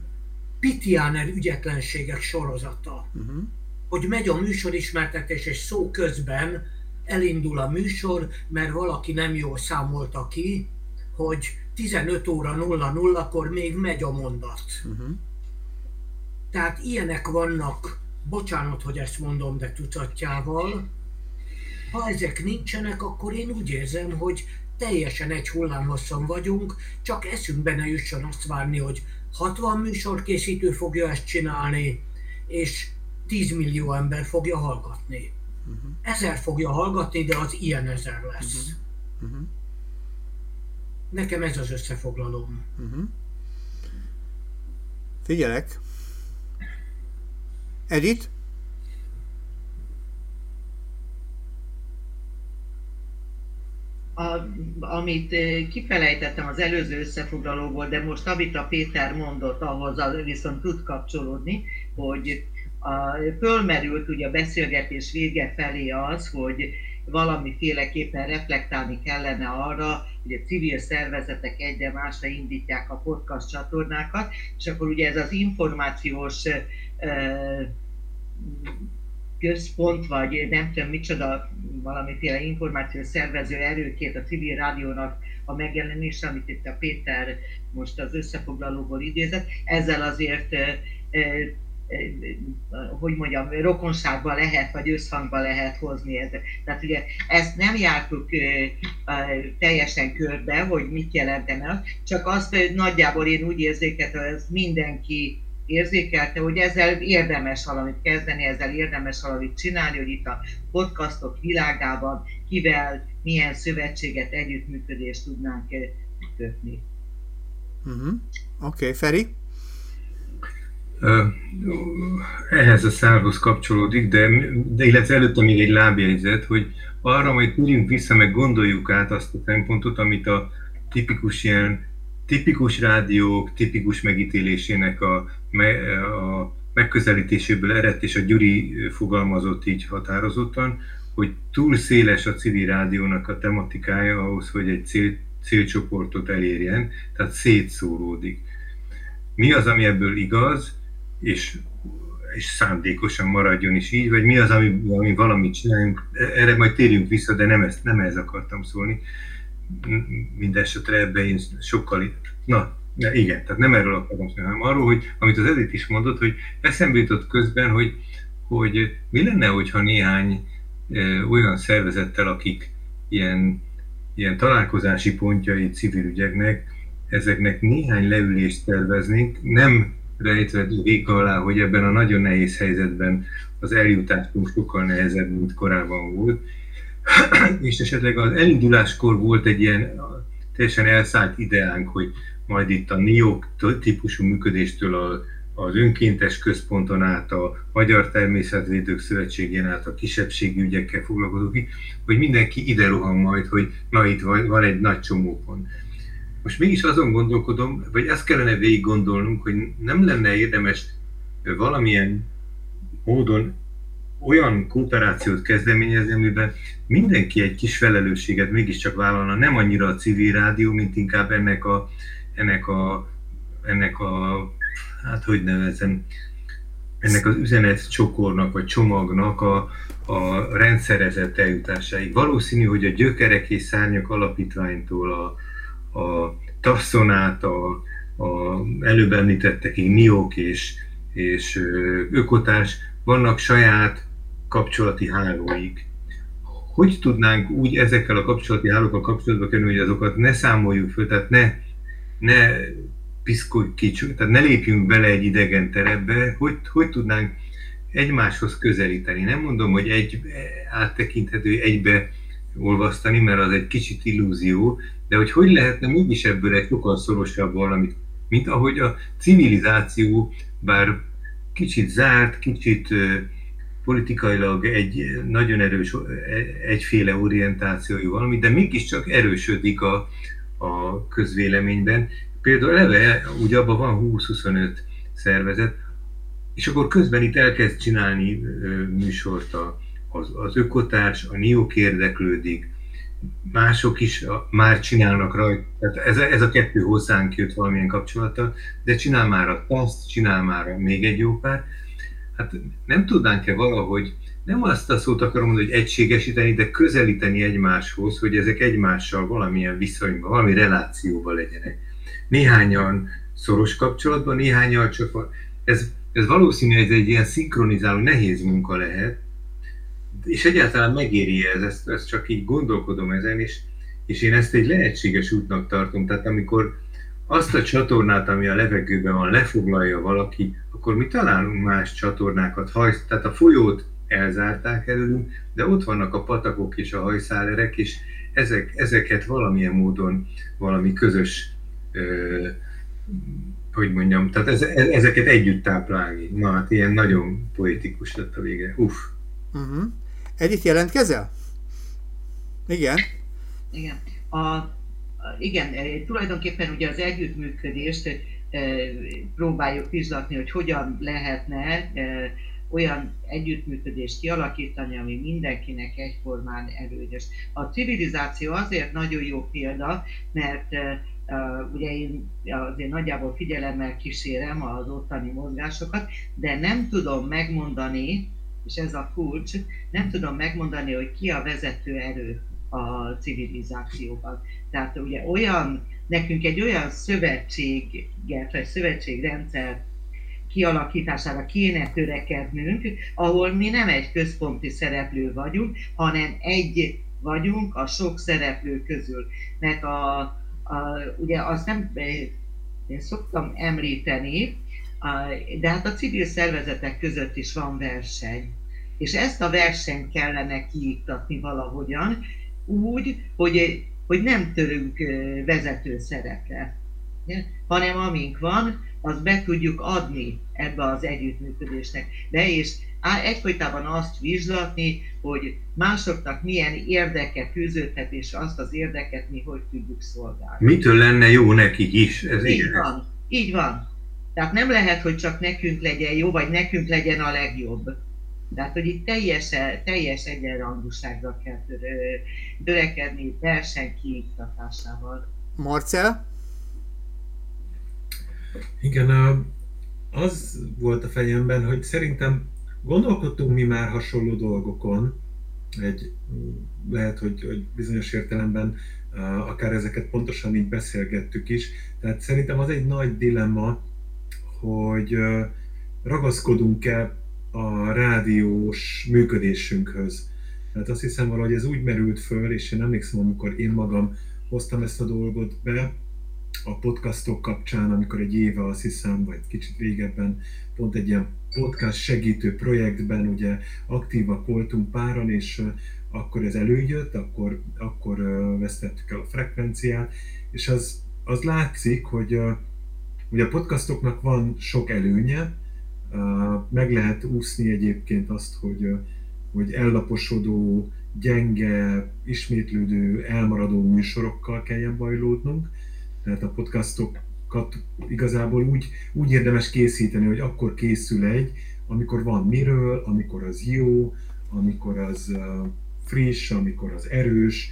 Pitiáner ügyetlenségek sorozata. Uh-huh. Hogy megy a műsorismertetés, és szó közben elindul a műsor, mert valaki nem jól számolta ki, hogy 15 óra 00-kor még megy a mondat. Uh-huh. Tehát ilyenek vannak, bocsánat, hogy ezt mondom, de tucatjával. Ha ezek nincsenek, akkor én úgy érzem, hogy teljesen egy hullámhosszon vagyunk, csak eszünkbe ne jusson azt várni, hogy 60 műsorkészítő fogja ezt csinálni, és 10 millió ember fogja hallgatni. Uh-huh. Ezer fogja hallgatni, de az ilyen ezer lesz. Uh-huh. Uh-huh. Nekem ez az összefoglalóm. Uh-huh. Figyelek. Edith? A, amit eh, kifelejtettem az előző összefoglalóból, de most amit a Péter mondott, ahhoz viszont tud kapcsolódni, hogy a, fölmerült ugye a beszélgetés vége felé az, hogy valamiféleképpen reflektálni kellene arra, hogy a civil szervezetek egyre másra indítják a podcast csatornákat, és akkor ugye ez az információs központ, vagy nem tudom micsoda, valamiféle információs szervező erőként a civil rádiónak a megjelenése, amit itt a Péter most az összefoglalóból idézett, ezzel azért hogy mondjam, rokonságba lehet, vagy összhangba lehet hozni. Ez. Tehát ugye ezt nem jártuk teljesen körbe, hogy mit jelentene, csak azt nagyjából én úgy érzékeltem, hogy ez mindenki érzékelte, hogy ezzel érdemes valamit kezdeni, ezzel érdemes valamit csinálni, hogy itt a podcastok világában kivel, milyen szövetséget, együttműködést tudnánk kötni. Uh-huh. Oké, okay, Feri? Ehhez a szálhoz kapcsolódik, de, de illetve előtte még egy lábjegyzet, hogy arra majd térjünk vissza, meg gondoljuk át azt a szempontot, amit a tipikus ilyen tipikus rádiók, tipikus megítélésének a, a megközelítéséből eredt, és a Gyuri fogalmazott így határozottan, hogy túl széles a civil rádiónak a tematikája ahhoz, hogy egy cél, célcsoportot elérjen, tehát szétszóródik. Mi az, ami ebből igaz, és, és szándékosan maradjon is így, vagy mi az, ami, ami valamit csináljunk, erre majd térjünk vissza, de nem, ezt, nem ehhez akartam szólni. Mindenesetre ebbe én sokkal, na, na igen, tehát nem erről akartam szólni, hanem arról, hogy amit az Edith is mondott, hogy eszembe jutott közben, hogy, hogy mi lenne, hogyha néhány e, olyan szervezettel, akik ilyen, ilyen találkozási pontjai civil ügyeknek, ezeknek néhány leülést terveznénk, nem rejtve véka alá, hogy ebben a nagyon nehéz helyzetben az eljutásunk sokkal nehezebb, mint korábban volt. <clears throat> és esetleg az elinduláskor volt egy ilyen teljesen elszállt ideánk, hogy majd itt a NIOK típusú működéstől a, az önkéntes központon át, a Magyar Természetvédők Szövetségén át, a kisebbségi ügyekkel foglalkozók, hogy mindenki ide rohan majd, hogy na itt van, van egy nagy csomópont most mégis azon gondolkodom, vagy ezt kellene végig gondolnunk, hogy nem lenne érdemes valamilyen módon olyan kooperációt kezdeményezni, amiben mindenki egy kis felelősséget mégiscsak vállalna, nem annyira a civil rádió, mint inkább ennek a, ennek a, ennek a hát hogy nevezem, ennek az üzenet csokornak vagy csomagnak a, a rendszerezett eljutásáig. Valószínű, hogy a gyökerek és szárnyak alapítványtól a, a Tasszonát, a, a előbb említettekig NIOK és, és Ökotás, vannak saját kapcsolati hálóik. Hogy tudnánk úgy ezekkel a kapcsolati hálókkal kapcsolatba kerülni, hogy azokat ne számoljuk föl, tehát ne, ne piszkolj kicső, tehát ne lépjünk bele egy idegen terepbe, hogy, hogy tudnánk egymáshoz közelíteni. Nem mondom, hogy egy áttekinthető egybe olvasztani, mert az egy kicsit illúzió, de hogy hogy lehetne mégis ebből egy sokkal szorosabb valamit, mint ahogy a civilizáció, bár kicsit zárt, kicsit politikailag egy nagyon erős, egyféle orientációjú valami, de mégiscsak erősödik a, a közvéleményben. Például eleve ugye abban van 20-25 szervezet, és akkor közben itt elkezd csinálni műsort a, az, az ökotárs, a NIOK érdeklődik, mások is már csinálnak rajta, tehát ez, ez a kettő hozzánk jött valamilyen kapcsolata, de csinál már a TASZ, csinál már még egy jó pár. Hát nem tudnánk-e valahogy, nem azt a szót akarom mondani, hogy egységesíteni, de közelíteni egymáshoz, hogy ezek egymással valamilyen viszonyban, valami relációban legyenek. Néhányan szoros kapcsolatban, néhányan csak ez, ez valószínűleg egy ilyen szinkronizáló, nehéz munka lehet, és egyáltalán megéri ez, ezt, ezt csak így gondolkodom ezen, és, és én ezt egy lehetséges útnak tartom. Tehát amikor azt a csatornát, ami a levegőben van, lefoglalja valaki, akkor mi találunk más csatornákat, hajsz, tehát a folyót elzárták előlünk, de ott vannak a patakok és a hajszálerek, és ezek, ezeket valamilyen módon valami közös, ö, hogy mondjam, tehát ez, ezeket együtt táplálni. Na hát ilyen nagyon poetikus lett a vége. Uff. Uh-huh. Edith, jelentkezel? Igen. Igen. A, igen, eh, tulajdonképpen ugye az együttműködést eh, próbáljuk vizslatni, hogy hogyan lehetne eh, olyan együttműködést kialakítani, ami mindenkinek egyformán erőnyös. A civilizáció azért nagyon jó példa, mert Uh, ugye én azért nagyjából figyelemmel kísérem az ottani mozgásokat, de nem tudom megmondani, és ez a kulcs, nem tudom megmondani, hogy ki a vezető erő a civilizációban. Tehát ugye olyan, nekünk egy olyan szövetséget, vagy szövetségrendszer kialakítására kéne törekednünk, ahol mi nem egy központi szereplő vagyunk, hanem egy vagyunk a sok szereplő közül. Mert a, a, ugye azt nem én szoktam említeni, de hát a civil szervezetek között is van verseny. És ezt a versenyt kellene kiiktatni valahogyan, úgy, hogy, hogy nem törünk vezető szerepre, hanem amink van, azt be tudjuk adni ebbe az együttműködésnek. De és egyfolytában azt vizslatni, hogy másoknak milyen érdeke fűződhet, és azt az érdeket mi hogy tudjuk szolgálni. Mitől lenne jó nekik is? Ez így igen. van, így van. Tehát nem lehet, hogy csak nekünk legyen jó, vagy nekünk legyen a legjobb tehát, hogy itt teljes, teljes egyenrangúságra kell törekedni verseny kiiktatásával. Marcel? Igen, az volt a fejemben, hogy szerintem gondolkodtunk mi már hasonló dolgokon, egy, lehet, hogy, hogy bizonyos értelemben akár ezeket pontosan így beszélgettük is. Tehát szerintem az egy nagy dilemma, hogy ragaszkodunk-e a rádiós működésünkhöz. Tehát azt hiszem valahogy ez úgy merült föl, és én emlékszem, amikor én magam hoztam ezt a dolgot be, a podcastok kapcsán, amikor egy éve azt hiszem, vagy kicsit régebben, pont egy ilyen podcast segítő projektben ugye aktívak voltunk páran, és akkor ez előjött, akkor, akkor vesztettük el a frekvenciát, és az, az látszik, hogy, hogy a podcastoknak van sok előnye, meg lehet úszni egyébként azt, hogy, hogy ellaposodó, gyenge, ismétlődő, elmaradó műsorokkal kelljen bajlódnunk. Tehát a podcastokat igazából úgy, úgy érdemes készíteni, hogy akkor készül egy, amikor van miről, amikor az jó, amikor az friss, amikor az erős,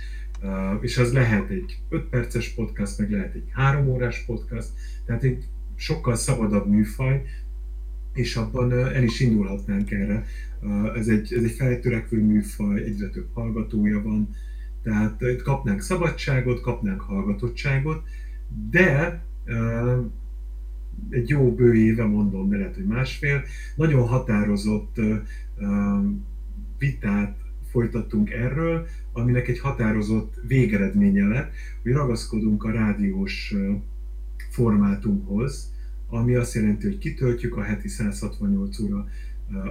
és az lehet egy 5 perces podcast, meg lehet egy 3 órás podcast, tehát egy sokkal szabadabb műfaj, és abban el is indulhatnánk erre. Ez egy, ez egy feltörekvő műfaj, egyre több hallgatója van, tehát itt kapnánk szabadságot, kapnánk hallgatottságot, de egy jó bő éve, mondom, de lehet, hogy másfél, nagyon határozott vitát folytattunk erről, aminek egy határozott végeredménye lett, hogy ragaszkodunk a rádiós formátumhoz, ami azt jelenti, hogy kitöltjük a heti 168 óra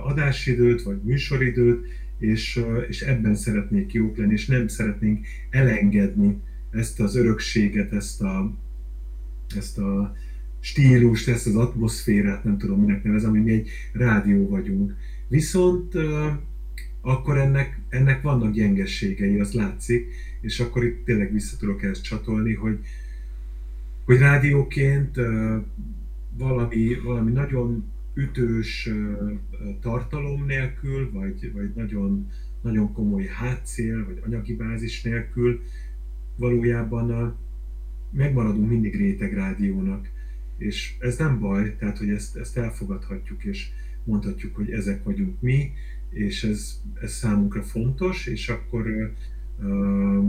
adásidőt, vagy műsoridőt, és, és ebben szeretnék jók lenni, és nem szeretnénk elengedni ezt az örökséget, ezt a, ezt a stílust, ezt az atmoszférát, nem tudom minek nevezem, hogy mi egy rádió vagyunk. Viszont akkor ennek, ennek vannak gyengességei, az látszik, és akkor itt tényleg vissza tudok ezt csatolni, hogy, hogy rádióként valami, valami nagyon ütős tartalom nélkül, vagy, vagy nagyon, nagyon komoly hátszél, vagy anyagi bázis nélkül valójában megmaradunk mindig rétegrádiónak. És ez nem baj, tehát hogy ezt, ezt elfogadhatjuk, és mondhatjuk, hogy ezek vagyunk mi, és ez, ez számunkra fontos, és akkor uh,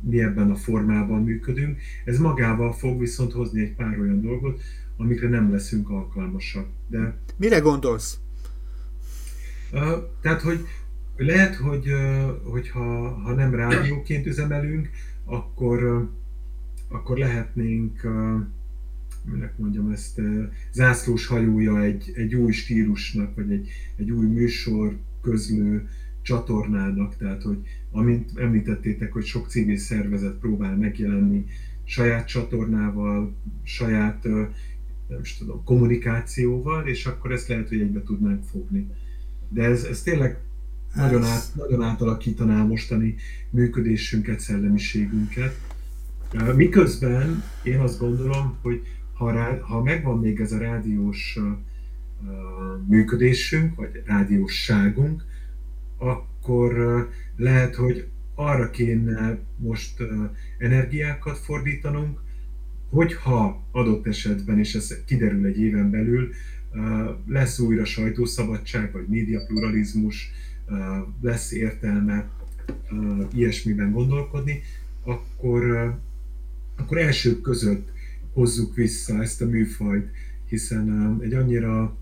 mi ebben a formában működünk. Ez magával fog viszont hozni egy pár olyan dolgot, amikre nem leszünk alkalmasak. De, Mire gondolsz? Uh, tehát, hogy lehet, hogy, uh, hogy ha, ha nem rádióként üzemelünk, akkor, uh, akkor lehetnénk, minek mondjam ezt, zászlós hajója egy, egy új stílusnak, vagy egy, egy új műsor közlő csatornának, tehát hogy amint említettétek, hogy sok civil szervezet próbál megjelenni saját csatornával, saját nem is tudom, kommunikációval, és akkor ezt lehet, hogy egybe tudnánk fogni. De ez, ez tényleg nagyon, át, nagyon átalakítaná a mostani működésünket, szellemiségünket. Miközben én azt gondolom, hogy ha, rá, ha megvan még ez a rádiós működésünk, vagy rádiósságunk, akkor lehet, hogy arra kéne most energiákat fordítanunk, hogyha adott esetben, és ez kiderül egy éven belül, lesz újra sajtószabadság, vagy médiapluralizmus, lesz értelme ilyesmiben gondolkodni, akkor, akkor elsők között hozzuk vissza ezt a műfajt, hiszen egy annyira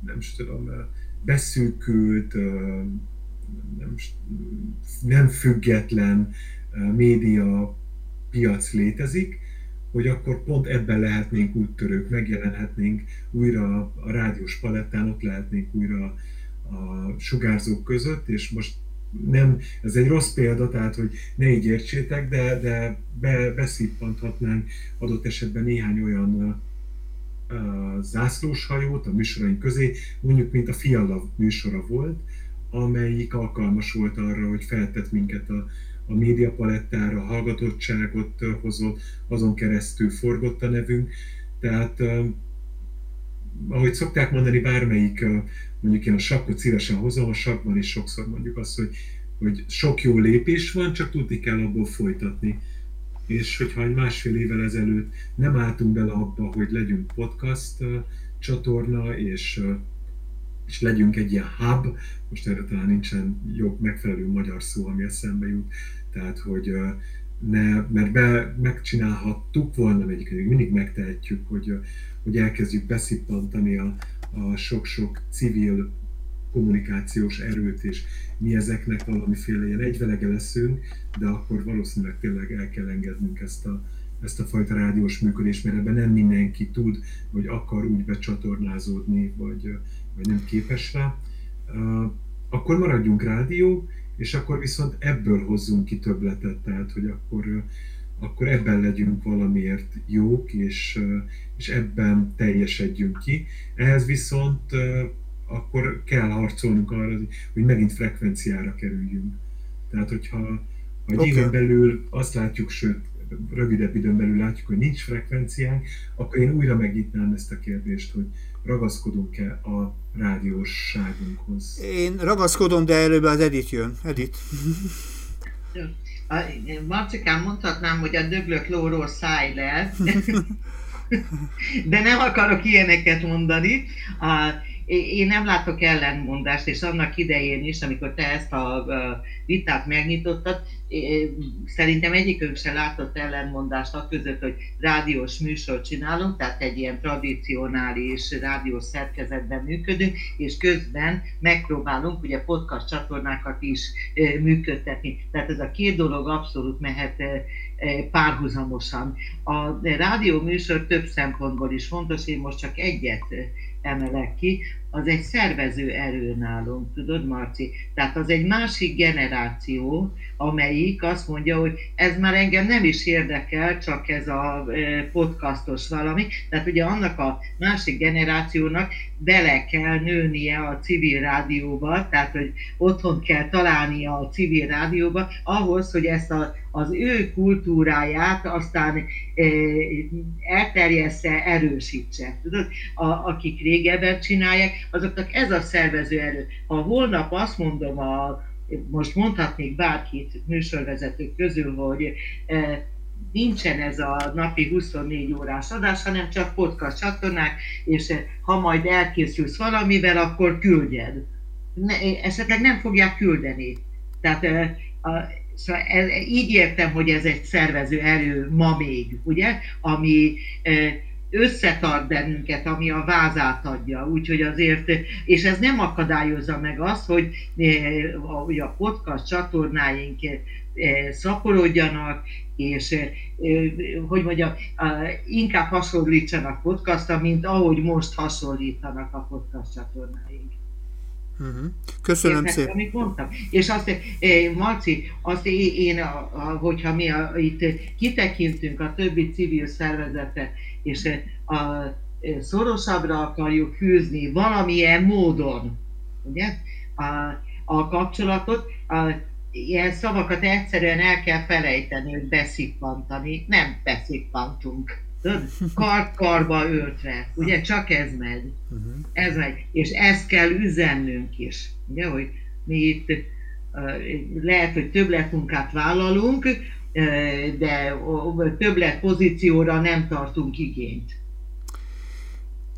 nem is tudom, beszűkült, nem, nem független média piac létezik, hogy akkor pont ebben lehetnénk úttörők, megjelenhetnénk újra a rádiós palettán, ott lehetnénk újra a sugárzók között, és most nem, ez egy rossz példa, tehát hogy ne így értsétek, de, de be, beszippanthatnánk adott esetben néhány olyan zászlós hajót a műsoraink közé, mondjuk mint a Fiala műsora volt, amelyik alkalmas volt arra, hogy feltett minket a, a médiapalettára, hallgatottságot hozott, azon keresztül forgott a nevünk. Tehát, ahogy szokták mondani, bármelyik, mondjuk én a sakkot szívesen hozom, a sakban is sokszor mondjuk azt, hogy, hogy sok jó lépés van, csak tudni kell abból folytatni. És hogyha egy másfél évvel ezelőtt nem álltunk bele abba, hogy legyünk podcast csatorna, és és legyünk egy ilyen hub, most erre talán nincsen jobb megfelelő magyar szó, ami eszembe jut, tehát hogy ne, mert be, megcsinálhattuk volna, egyébként mindig megtehetjük, hogy, hogy elkezdjük beszippantani a, a sok-sok civil kommunikációs erőt, és mi ezeknek valamiféle ilyen egyvelege leszünk, de akkor valószínűleg tényleg el kell engednünk ezt a, ezt a fajta rádiós működést, mert ebben nem mindenki tud, vagy akar úgy becsatornázódni, vagy, vagy nem képes rá. Akkor maradjunk rádió, és akkor viszont ebből hozzunk ki többletet, tehát hogy akkor, akkor ebben legyünk valamiért jók, és, és ebben teljesedjünk ki. Ehhez viszont akkor kell harcolnunk arra, hogy megint frekvenciára kerüljünk. Tehát, hogyha ha egy okay. éven belül azt látjuk, sőt, rövidebb időn belül látjuk, hogy nincs frekvenciánk, akkor én újra megnyitnám ezt a kérdést, hogy ragaszkodunk-e a rádióságunkhoz? Én ragaszkodom, de előbb az Edit jön. Edit. Marcikán mondhatnám, hogy a döglök lóról szállj le, <laughs> de nem akarok ilyeneket mondani. Én nem látok ellenmondást, és annak idején is, amikor te ezt a vitát megnyitottad, szerintem egyikünk se látott ellenmondást a között, hogy rádiós műsort csinálunk, tehát egy ilyen tradicionális rádiós szerkezetben működünk, és közben megpróbálunk ugye podcast csatornákat is működtetni. Tehát ez a két dolog abszolút mehet párhuzamosan. A rádió műsor több szempontból is fontos, én most csak egyet emelek ki. az egy szervező erő nálunk, tudod, Marci? Tehát az egy másik generáció, amelyik azt mondja, hogy ez már engem nem is érdekel, csak ez a podcastos valami. Tehát ugye annak a másik generációnak bele kell nőnie a civil rádióba, tehát hogy otthon kell találnia a civil rádióba, ahhoz, hogy ezt a, az ő kultúráját aztán e, elterjessze, erősítse. Tudod, a, akik régebben csinálják, azoknak ez a szervező erő. Ha holnap azt mondom a most mondhatnék bárkit műsorvezetők közül, hogy e, nincsen ez a napi 24 órás adás, hanem csak podcast csatornák, és ha majd elkészülsz valamivel, akkor küldjed. Ne, esetleg nem fogják küldeni. Tehát e, a, szóval ez, így értem, hogy ez egy szervező erő ma még, ugye, ami e, összetart bennünket, ami a vázát adja. Úgyhogy azért, és ez nem akadályozza meg azt, hogy, hogy a podcast csatornáink szaporodjanak, és hogy mondjam, inkább hasonlítsanak podcastra, mint ahogy most hasonlítanak a podcast csatornáink. Uh-huh. Köszönöm Értek, szépen. Amit mondtam. És azt, eh, Marci, azt én, a, a, hogyha mi a, itt kitekintünk a többi civil szervezete, és eh, a, eh, szorosabbra akarjuk fűzni valamilyen módon, ugye, a, a kapcsolatot, a, ilyen szavakat egyszerűen el kell felejteni, hogy beszippantani. Nem beszippantunk kar karba öltve, ugye csak ez megy. Uh-huh. Ez megy. És ezt kell üzennünk is. Ugye, hogy mi itt lehet, hogy többletmunkát vállalunk, de többlet pozícióra nem tartunk igényt.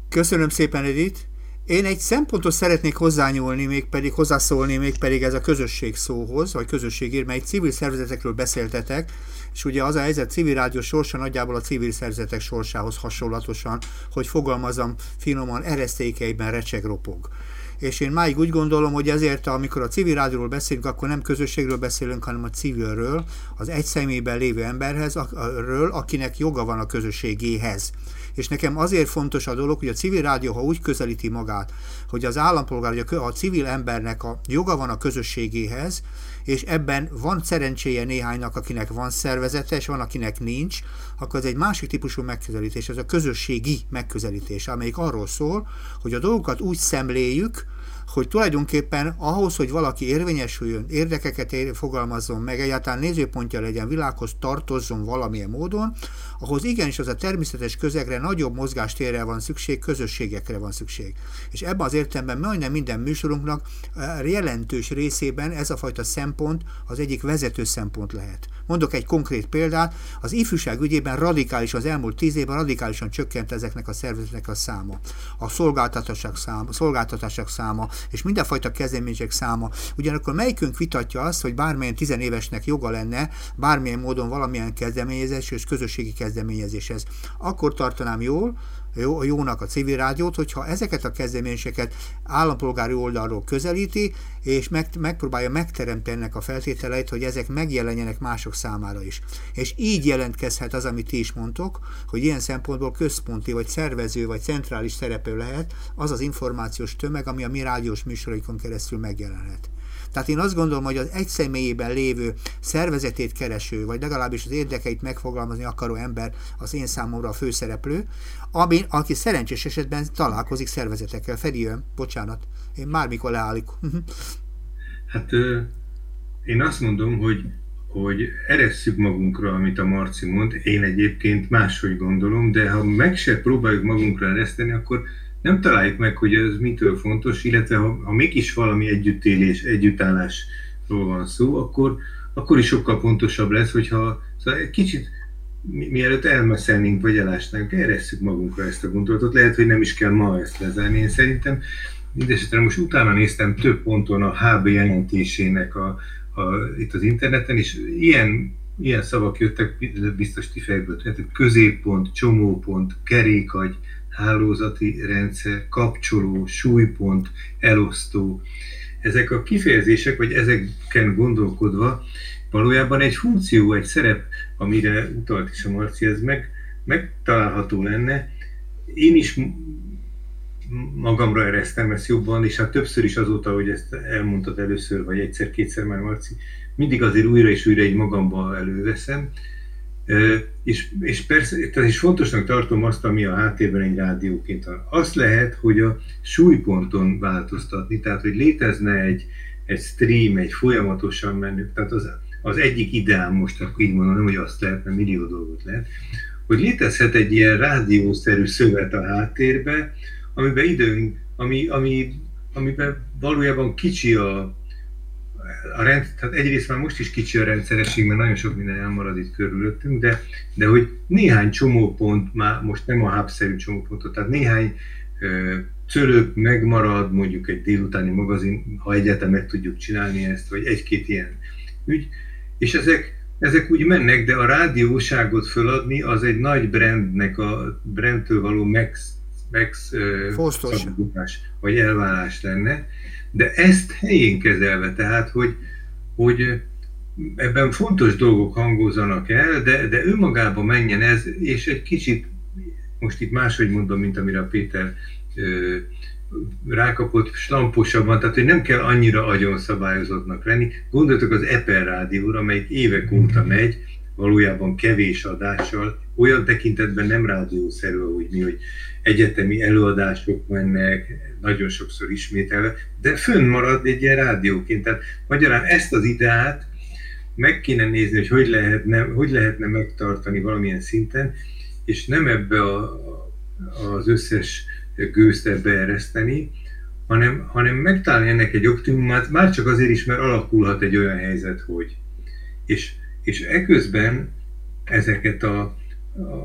Köszönöm szépen, Edith. Én egy szempontot szeretnék hozzányúlni, mégpedig hozzászólni, mégpedig ez a közösség szóhoz, vagy közösségért, mert egy civil szervezetekről beszéltetek, és ugye az a helyzet civil rádió sorsa nagyjából a civil szervezetek sorsához hasonlatosan, hogy fogalmazom finoman, eresztékeiben recseg ropog és én máig úgy gondolom, hogy ezért, amikor a civil rádióról beszélünk, akkor nem közösségről beszélünk, hanem a civilről, az egy személyben lévő emberhez, ről, akinek joga van a közösségéhez. És nekem azért fontos a dolog, hogy a civil rádió, ha úgy közelíti magát, hogy az állampolgár, hogy a civil embernek a joga van a közösségéhez, és ebben van szerencséje néhánynak, akinek van szervezete, és van, akinek nincs, akkor ez egy másik típusú megközelítés, ez a közösségi megközelítés, amelyik arról szól, hogy a dolgokat úgy szemléljük, hogy tulajdonképpen ahhoz, hogy valaki érvényesüljön, érdekeket ér, fogalmazzon meg, egyáltalán nézőpontja legyen, világhoz tartozzon valamilyen módon, ahhoz igenis az a természetes közegre nagyobb mozgástérre van szükség, közösségekre van szükség. És ebben az értelemben majdnem minden műsorunknak eh, jelentős részében ez a fajta szempont az egyik vezető szempont lehet. Mondok egy konkrét példát, az ifjúság ügyében radikális, az elmúlt tíz évben radikálisan csökkent ezeknek a szervezeteknek a száma. A szolgáltatások száma, szolgáltatások száma, és mindenfajta kezdeményezések száma. Ugyanakkor melyikünk vitatja azt, hogy bármilyen tizenévesnek joga lenne bármilyen módon valamilyen kezdeményezés és közösségi kezdeményezéshez. Akkor tartanám jól, jó, jónak a civil rádiót, hogyha ezeket a kezdeményezéseket állampolgári oldalról közelíti, és meg, megpróbálja megteremteni ennek a feltételeit, hogy ezek megjelenjenek mások számára is. És így jelentkezhet az, amit ti is mondtok, hogy ilyen szempontból központi, vagy szervező, vagy centrális szereplő lehet az az információs tömeg, ami a mi rádiós műsoraikon keresztül megjelenhet. Tehát én azt gondolom, hogy az egy személyében lévő szervezetét kereső, vagy legalábbis az érdekeit megfogalmazni akaró ember az én számomra a főszereplő, ami, aki szerencsés esetben találkozik szervezetekkel. Fedi jön, bocsánat, én már mikor leállik. <laughs> hát én azt mondom, hogy hogy eresszük magunkra, amit a Marci mond, én egyébként máshogy gondolom, de ha meg se próbáljuk magunkra ereszteni, akkor nem találjuk meg, hogy ez mitől fontos, illetve ha, ha mégis valami együttélés, együttállásról van szó, akkor, akkor is sokkal pontosabb lesz, hogyha szóval egy kicsit mi, mielőtt elmeszelnénk, vagy elásnánk, eresszük magunkra ezt a gondolatot. Lehet, hogy nem is kell ma ezt lezárni. Én szerintem mindesetre most utána néztem több ponton a HB jelentésének a, a, itt az interneten, és ilyen, ilyen szavak jöttek, biztos ti fejből, középpont, csomópont, kerékagy, hálózati rendszer, kapcsoló, súlypont, elosztó. Ezek a kifejezések, vagy ezeken gondolkodva, valójában egy funkció, egy szerep, amire utalt is a Marci, ez meg, megtalálható lenne. Én is magamra eresztem ezt jobban, és hát többször is azóta, hogy ezt elmondtad először, vagy egyszer-kétszer már Marci, mindig azért újra és újra egy magamba előveszem, és, és persze, tehát is fontosnak tartom azt, ami a háttérben egy rádióként van. Azt lehet, hogy a súlyponton változtatni, tehát hogy létezne egy, egy stream, egy folyamatosan menő, tehát az, az egyik ideám most, akkor így mondom, nem, hogy azt lehet, mert millió dolgot lehet, hogy létezhet egy ilyen rádiószerű szövet a háttérbe, amiben időnk, ami, ami, amiben valójában kicsi a, a rend, tehát egyrészt már most is kicsi a rendszeresség, mert nagyon sok minden elmarad itt körülöttünk, de, de hogy néhány csomópont, már most nem a hubszerű csomópontot, tehát néhány ö, cölöp megmarad, mondjuk egy délutáni magazin, ha meg tudjuk csinálni ezt, vagy egy-két ilyen ügy, és ezek, ezek úgy mennek, de a rádióságot föladni az egy nagy brandnek a brandtől való meg, meg vagy elválás lenne, de ezt helyén kezelve, tehát, hogy, hogy ebben fontos dolgok hangozzanak el, de, de önmagában menjen ez, és egy kicsit, most itt máshogy mondom, mint amire a Péter ö, rákapott slamposabban, tehát hogy nem kell annyira agyon szabályozottnak lenni. Gondoltok az Eper rádióra, amelyik évek óta megy, valójában kevés adással, olyan tekintetben nem rádiószerű, ahogy mi, hogy egyetemi előadások mennek, nagyon sokszor ismételve, de fönn marad egy ilyen rádióként. Tehát magyarán ezt az ideát meg kéne nézni, hogy hogy lehetne, hogy lehetne megtartani valamilyen szinten, és nem ebbe a, az összes gőzt ebbe ereszteni, hanem, hanem megtalálni ennek egy optimumát, már csak azért is, mert alakulhat egy olyan helyzet, hogy. És, és eközben ezeket a,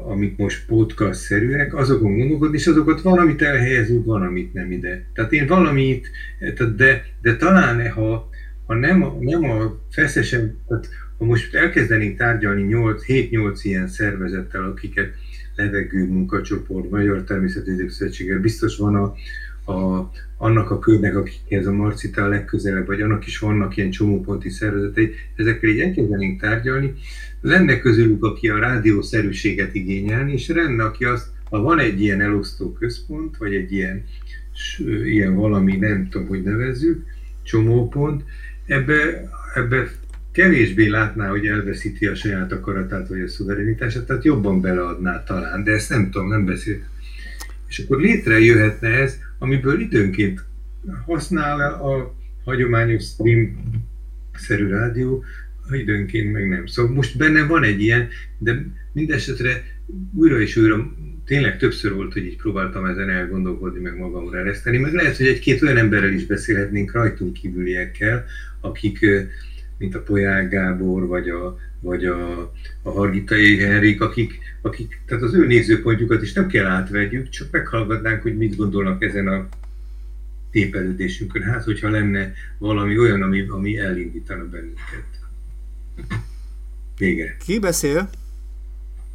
amik most podcast-szerűek, azokon gondolkodni, és azokat van, amit elhelyezünk, van, amit nem ide. Tehát én valamit, de, de talán ha, ha nem, a, nem a feszesen, tehát ha most elkezdenénk tárgyalni 7-8 ilyen szervezettel, akiket levegő munkacsoport, Magyar Természetvédők Szövetséggel, biztos van a, a, annak a körnek, akikhez a Marcita a legközelebb, vagy annak is vannak ilyen csomóponti szervezetei, ezekkel így elkezdenénk tárgyalni, lenne közülük, aki a rádiószerűséget igényelni, és lenne, aki azt, ha van egy ilyen elosztó központ, vagy egy ilyen, ilyen valami, nem tudom, hogy nevezzük, csomópont, ebbe, ebbe kevésbé látná, hogy elveszíti a saját akaratát vagy a szuverenitását, tehát jobban beleadná talán, de ezt nem tudom, nem beszélt. És akkor létrejöhetne ez, amiből időnként használ a hagyományos stream-szerű rádió, időnként meg nem. Szóval most benne van egy ilyen, de mindesetre újra és újra tényleg többször volt, hogy így próbáltam ezen elgondolkodni, meg magamra ereszteni, meg lehet, hogy egy-két olyan emberrel is beszélhetnénk rajtunk kívüliekkel, akik, mint a Polyák Gábor, vagy a, vagy a, a Hargitai Henrik, akik, akik, tehát az ő nézőpontjukat is nem kell átvegyük, csak meghallgatnánk, hogy mit gondolnak ezen a tépelődésünkön. Hát, hogyha lenne valami olyan, ami, ami elindítana bennünket. Vége. Ki beszél?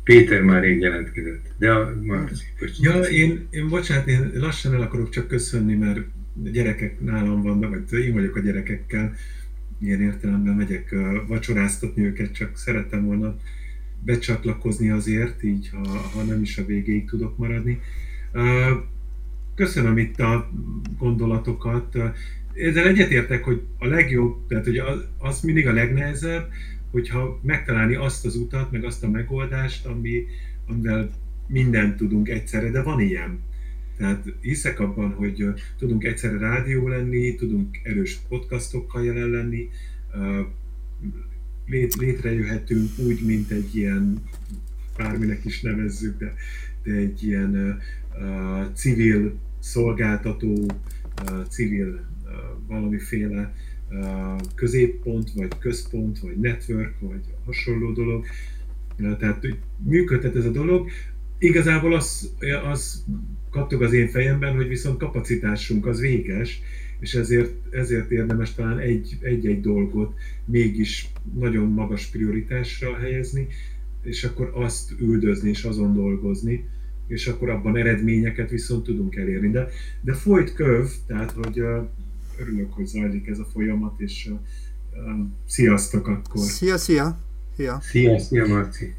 Péter már rég jelentkezett, de a Marci. Ja, én, én bocsánat, én lassan el akarok csak köszönni, mert gyerekek nálam vannak, vagy én vagyok a gyerekekkel, ilyen értelemben megyek vacsoráztatni őket, csak szerettem volna becsatlakozni azért, így ha, ha nem is a végéig tudok maradni. Köszönöm itt a gondolatokat. Ezzel egyetértek, hogy a legjobb, tehát hogy az, mindig a legnehezebb, hogyha megtalálni azt az utat, meg azt a megoldást, ami, amivel mindent tudunk egyszerre, de van ilyen. Tehát hiszek abban, hogy tudunk egyszerre rádió lenni, tudunk erős podcastokkal jelen lenni, létrejöhetünk úgy, mint egy ilyen, bárminek is nevezzük, de, de egy ilyen civil szolgáltató, civil valamiféle középpont, vagy központ, vagy network, vagy hasonló dolog. Uh, tehát működhet ez a dolog. Igazából az, az kattog az én fejemben, hogy viszont kapacitásunk az véges, és ezért, ezért érdemes talán egy-egy dolgot mégis nagyon magas prioritásra helyezni, és akkor azt üldözni és azon dolgozni, és akkor abban eredményeket viszont tudunk elérni. De, de folyt köv, tehát hogy uh, örülök, hogy zajlik ez a folyamat, és uh, uh, sziasztok akkor! Szia, szia! Szia, szia, szia Marci!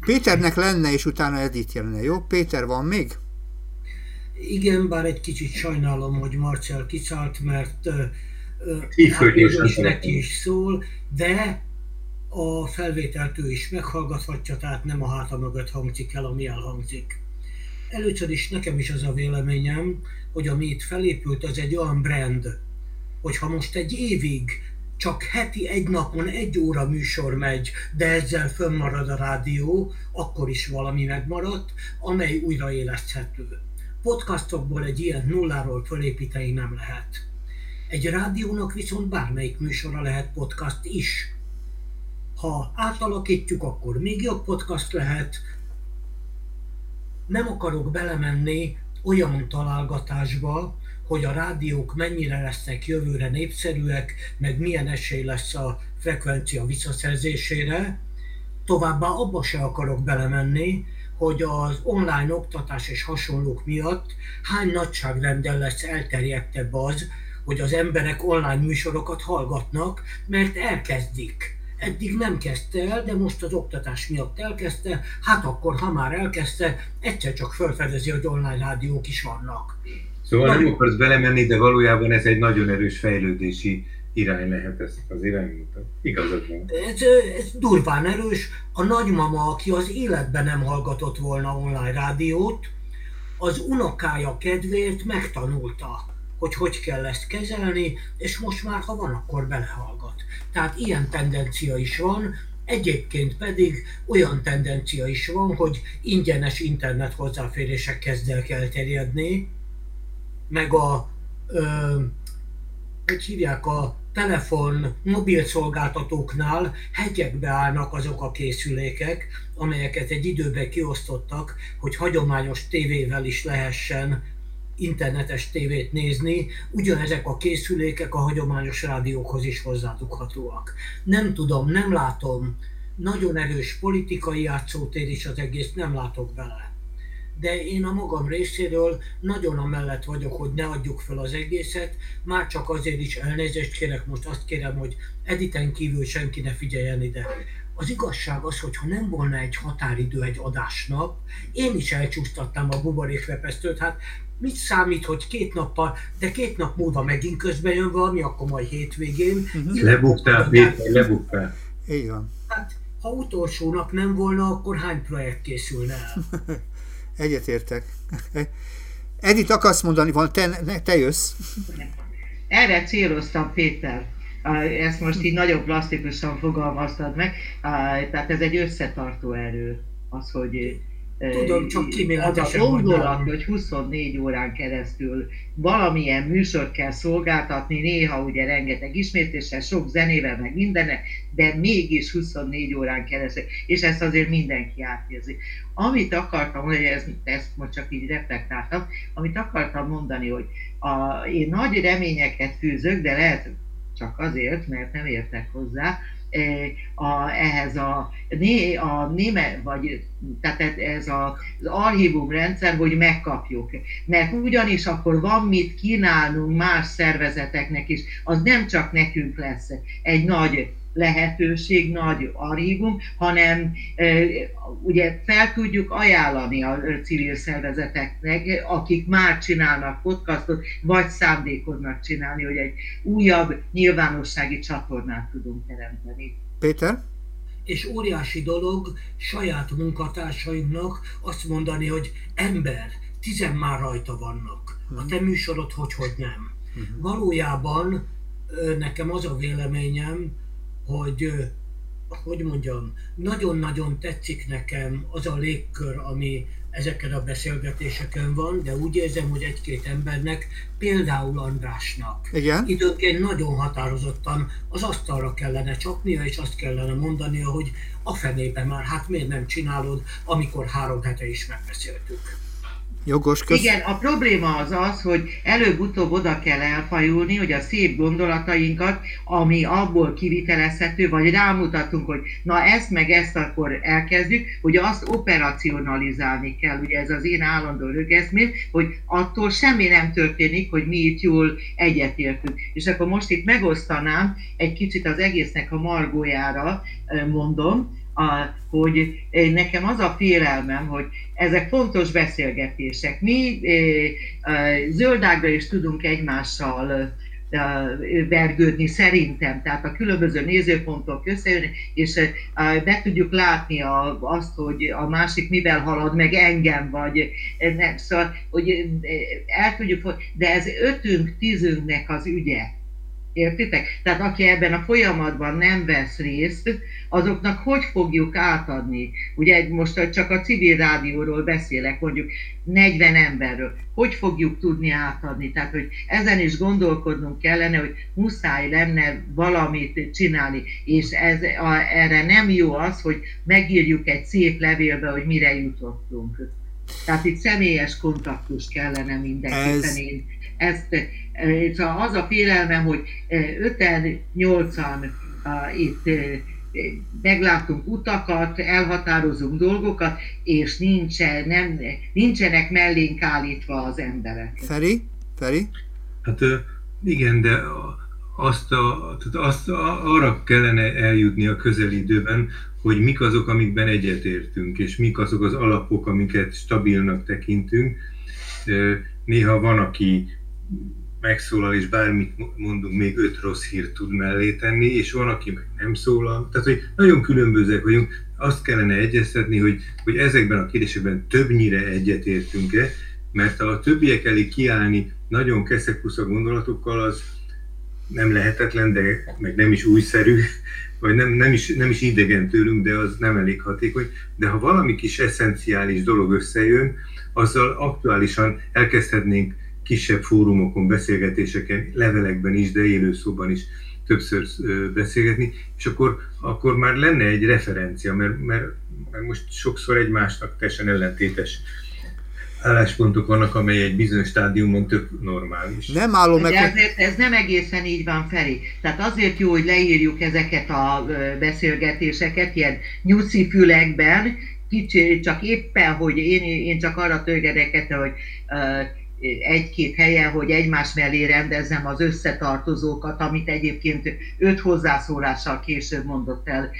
Péternek lenne, és utána Edith jelenne, jó? Péter van még? Igen, bár egy kicsit sajnálom, hogy Marcel kiszállt, mert hát, is neki is szól, de a felvételt ő is meghallgathatja, tehát nem a háta mögött hangzik el, ami elhangzik. Először is nekem is az a véleményem, hogy ami itt felépült, az egy olyan brand, hogyha most egy évig csak heti egy napon egy óra műsor megy, de ezzel fönnmarad a rádió, akkor is valami megmaradt, amely újraéleszthető. Podcastokból egy ilyen nulláról fölépíteni nem lehet. Egy rádiónak viszont bármelyik műsora lehet podcast is. Ha átalakítjuk, akkor még jobb podcast lehet. Nem akarok belemenni olyan találgatásba, hogy a rádiók mennyire lesznek jövőre népszerűek, meg milyen esély lesz a frekvencia visszaszerzésére. Továbbá abba se akarok belemenni, hogy az online oktatás és hasonlók miatt hány nagyságrendel lesz elterjedtebb az, hogy az emberek online műsorokat hallgatnak, mert elkezdik. Eddig nem kezdte el, de most az oktatás miatt elkezdte, hát akkor, ha már elkezdte, egyszer csak felfedezi, hogy online rádiók is vannak. Szóval nem akarsz belemenni, de valójában ez egy nagyon erős fejlődési irány lehet ezt az iránymutat. Igazad van. Ez, ez durván erős. A nagymama, aki az életben nem hallgatott volna online rádiót, az unokája kedvéért megtanulta, hogy hogy kell ezt kezelni, és most már, ha van, akkor belehallgat. Tehát ilyen tendencia is van, Egyébként pedig olyan tendencia is van, hogy ingyenes internet hozzáférések kezd el elterjedni, meg a, ö, hogy hívják, a telefon, mobil szolgáltatóknál hegyekbe állnak azok a készülékek, amelyeket egy időben kiosztottak, hogy hagyományos tévével is lehessen internetes tévét nézni, ugyanezek a készülékek a hagyományos rádiókhoz is hozzádughatóak. Nem tudom, nem látom, nagyon erős politikai játszótér is az egész, nem látok bele de én a magam részéről nagyon amellett vagyok, hogy ne adjuk fel az egészet, már csak azért is elnézést kérek, most azt kérem, hogy editen kívül senki ne figyeljen ide. Az igazság az, hogy ha nem volna egy határidő egy adásnap, én is elcsúsztattam a buborékrepesztőt, hát mit számít, hogy két nappal, de két nap múlva megint közben jön valami, akkor majd hétvégén. Uh-huh. Lebuktál, Péter, lebuktál. Így van. Hát, ha utolsó nap nem volna, akkor hány projekt készülne el? <laughs> Egyetértek. Edith, akarsz mondani, van, te, te jössz. Erre céloztam, Péter. Ezt most így nagyobb plastikusan fogalmaztad meg. Tehát ez egy összetartó erő, az, hogy Tudom, csak az a gondolat, hogy 24 órán keresztül valamilyen műsort kell szolgáltatni, néha ugye rengeteg ismétéssel, sok zenével, meg mindenne, de mégis 24 órán keresztül, és ezt azért mindenki átérzi. Amit akartam mondani, ezt, ezt most csak így reflektáltam, amit akartam mondani, hogy a, én nagy reményeket fűzök, de lehet csak azért, mert nem értek hozzá, a, ehhez a, né, a német, vagy tehát ez a, az archívum rendszer, hogy megkapjuk. Mert ugyanis akkor van mit kínálnunk más szervezeteknek is, az nem csak nekünk lesz egy nagy lehetőség, nagy archívum, hanem ugye fel tudjuk ajánlani a civil szervezeteknek, akik már csinálnak podcastot, vagy szándékoznak csinálni, hogy egy újabb nyilvánossági csatornát tudunk teremteni. Péter? És óriási dolog saját munkatársainknak azt mondani, hogy ember, tizen már rajta vannak. A te műsorod hogy, hogy nem. Uh-huh. Valójában nekem az a véleményem, hogy hogy mondjam, nagyon-nagyon tetszik nekem az a légkör, ami ezeken a beszélgetéseken van, de úgy érzem, hogy egy-két embernek, például Andrásnak, Igen? időnként nagyon határozottan az asztalra kellene csapnia, és azt kellene mondania, hogy a fenébe már, hát miért nem csinálod, amikor három hete is megbeszéltük. Jogos, kösz... Igen, a probléma az az, hogy előbb-utóbb oda kell elfajulni, hogy a szép gondolatainkat, ami abból kivitelezhető, vagy rámutatunk, hogy na ezt meg ezt akkor elkezdjük, hogy azt operacionalizálni kell. Ugye ez az én állandó rögeszmém, hogy attól semmi nem történik, hogy mi itt jól egyetértünk. És akkor most itt megosztanám egy kicsit az egésznek a margójára, mondom, a, hogy nekem az a félelmem, hogy ezek fontos beszélgetések. Mi zöldágra is tudunk egymással vergődni szerintem, tehát a különböző nézőpontok összejönni, és be tudjuk látni a, azt, hogy a másik mivel halad meg engem, vagy. Nem, szóval, hogy el tudjuk, de ez ötünk, tízünknek az ügye Értitek? Tehát aki ebben a folyamatban nem vesz részt, azoknak hogy fogjuk átadni? Ugye most csak a civil rádióról beszélek, mondjuk 40 emberről. Hogy fogjuk tudni átadni? Tehát, hogy ezen is gondolkodnunk kellene, hogy muszáj lenne valamit csinálni, és ez, a, erre nem jó az, hogy megírjuk egy szép levélbe, hogy mire jutottunk. Tehát itt személyes kontaktus kellene mindenképpen. Ez... Én ezt Szóval az a félelmem, hogy öten, nyolcan itt meglátunk utakat, elhatározunk dolgokat, és nincsen, nem, nincsenek mellénk állítva az emberek. Feri? Feri? Hát igen, de azt, a, azt arra kellene eljutni a közelidőben, hogy mik azok, amikben egyetértünk, és mik azok az alapok, amiket stabilnak tekintünk. Néha van, aki megszólal, és bármit mondunk, még öt rossz hírt tud mellé tenni, és van, aki meg nem szólal. Tehát, hogy nagyon különbözőek vagyunk. Azt kellene egyeztetni, hogy, hogy ezekben a kérdésekben többnyire egyetértünk-e, mert a többiek elé kiállni nagyon keszekusza gondolatokkal, az nem lehetetlen, de meg nem is újszerű, <laughs> vagy nem, nem, is, nem is idegen tőlünk, de az nem elég hatékony. De ha valami kis eszenciális dolog összejön, azzal aktuálisan elkezdhetnénk kisebb fórumokon, beszélgetéseken, levelekben is, de élőszóban is többször beszélgetni, és akkor, akkor már lenne egy referencia, mert, mert, mert most sokszor egymásnak teljesen ellentétes álláspontok vannak, amely egy bizonyos stádiumon tök normális. Nem állom meg, hogy... ez nem egészen így van, Feri. Tehát azért jó, hogy leírjuk ezeket a beszélgetéseket ilyen nyuszi fülekben, kicsi, csak éppen, hogy én, én csak arra tögedek, hogy uh, egy-két helyen, hogy egymás mellé rendezzem az összetartozókat, amit egyébként öt hozzászólással később mondott el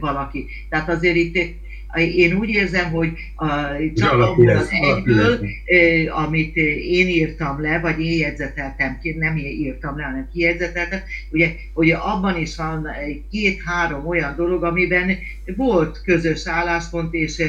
valaki. Tehát azért itt én úgy érzem, hogy a, csak abból az egyből, amit én írtam le, vagy én jegyzeteltem ki, nem én írtam le, hanem kijegyzeteltem, ugye, ugye abban is van két-három olyan dolog, amiben volt közös álláspont, és,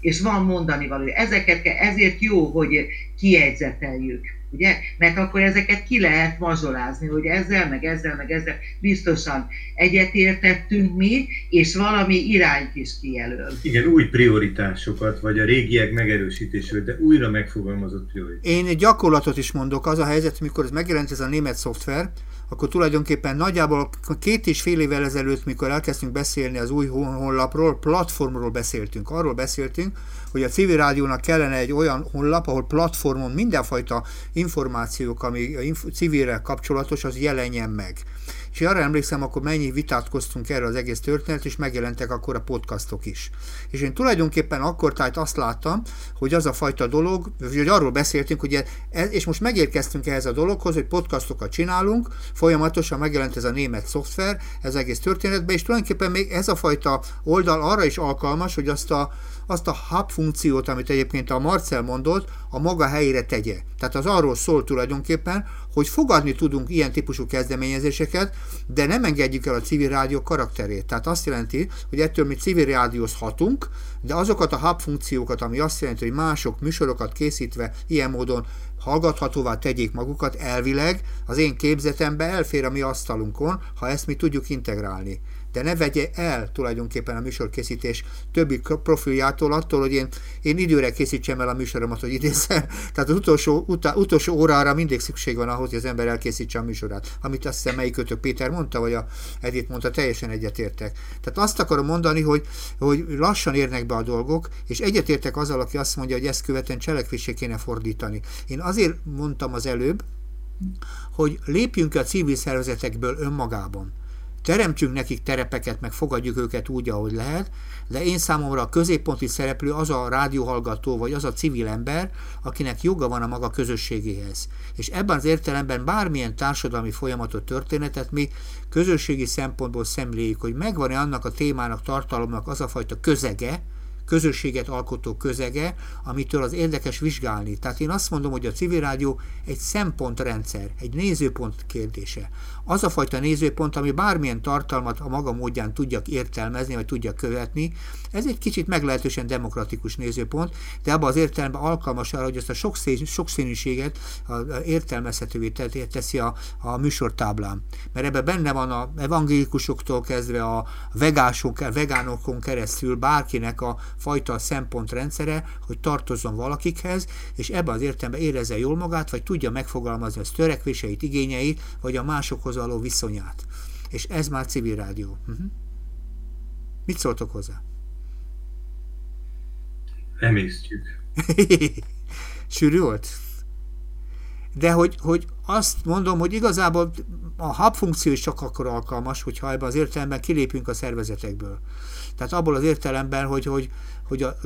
és van mondani való. Ezeket ezért jó, hogy kijegyzeteljük ugye? Mert akkor ezeket ki lehet mazsolázni, hogy ezzel, meg ezzel, meg ezzel biztosan egyetértettünk mi, és valami irányt is kijelöl. Igen, új prioritásokat, vagy a régiek megerősítésről, de újra megfogalmazott prioritásokat. Én egy gyakorlatot is mondok, az a helyzet, mikor ez megjelent ez a német szoftver, akkor tulajdonképpen nagyjából két és fél évvel ezelőtt, mikor elkezdtünk beszélni az új honlapról, platformról beszéltünk. Arról beszéltünk, hogy a civil rádiónak kellene egy olyan honlap, ahol platformon mindenfajta információk, ami a civilrel kapcsolatos, az jelenjen meg. És arra emlékszem, akkor mennyi vitátkoztunk erre az egész történet, és megjelentek akkor a podcastok is. És én tulajdonképpen akkor tehát azt láttam, hogy az a fajta dolog, hogy arról beszéltünk, hogy ez, és most megérkeztünk ehhez a dologhoz, hogy podcastokat csinálunk, folyamatosan megjelent ez a német szoftver, ez egész történetben, és tulajdonképpen még ez a fajta oldal arra is alkalmas, hogy azt a azt a hub funkciót, amit egyébként a Marcel mondott, a maga helyére tegye. Tehát az arról szól tulajdonképpen, hogy fogadni tudunk ilyen típusú kezdeményezéseket, de nem engedjük el a civil rádió karakterét. Tehát azt jelenti, hogy ettől mi civil rádiózhatunk, de azokat a hub funkciókat, ami azt jelenti, hogy mások műsorokat készítve ilyen módon hallgathatóvá tegyék magukat, elvileg az én képzetembe elfér a mi asztalunkon, ha ezt mi tudjuk integrálni de ne vegye el tulajdonképpen a műsorkészítés többi profiljától attól, hogy én, én időre készítsem el a műsoromat, hogy idézem. <laughs> Tehát az utolsó, utá, utolsó órára mindig szükség van ahhoz, hogy az ember elkészítse a műsorát. Amit azt hiszem melyik kötök Péter mondta, vagy a Edith mondta, teljesen egyetértek. Tehát azt akarom mondani, hogy, hogy lassan érnek be a dolgok, és egyetértek azzal, aki azt mondja, hogy ezt követően cselekvésé kéne fordítani. Én azért mondtam az előbb, hogy lépjünk a civil szervezetekből önmagában teremtsünk nekik terepeket, meg fogadjuk őket úgy, ahogy lehet, de én számomra a középponti szereplő az a rádióhallgató, vagy az a civil ember, akinek joga van a maga közösségéhez. És ebben az értelemben bármilyen társadalmi folyamatot, történetet mi közösségi szempontból szemléljük, hogy megvan-e annak a témának, tartalomnak az a fajta közege, közösséget alkotó közege, amitől az érdekes vizsgálni. Tehát én azt mondom, hogy a civil rádió egy szempontrendszer, egy nézőpont kérdése. Az a fajta nézőpont, ami bármilyen tartalmat a maga módján tudjak értelmezni, vagy tudja követni, ez egy kicsit meglehetősen demokratikus nézőpont, de abban az értelemben alkalmas arra, hogy ezt a sokszínűséget értelmezhetővé teszi a, a műsortáblán. Mert ebben benne van a evangélikusoktól kezdve a vegások, vegánokon keresztül bárkinek a fajta szempontrendszere, hogy tartozzon valakikhez, és ebben az értelemben érezze jól magát, vagy tudja megfogalmazni az törekvéseit, igényeit, vagy a másokhoz való viszonyát. És ez már civil rádió. Uh-huh. Mit szóltok hozzá? Emésztjük. <laughs> Sűrű volt? De hogy, hogy azt mondom, hogy igazából a hub funkció is csak akkor alkalmas, hogyha ebben az értelemben kilépünk a szervezetekből. Tehát abból az értelemben, hogy, hogy, hogy a,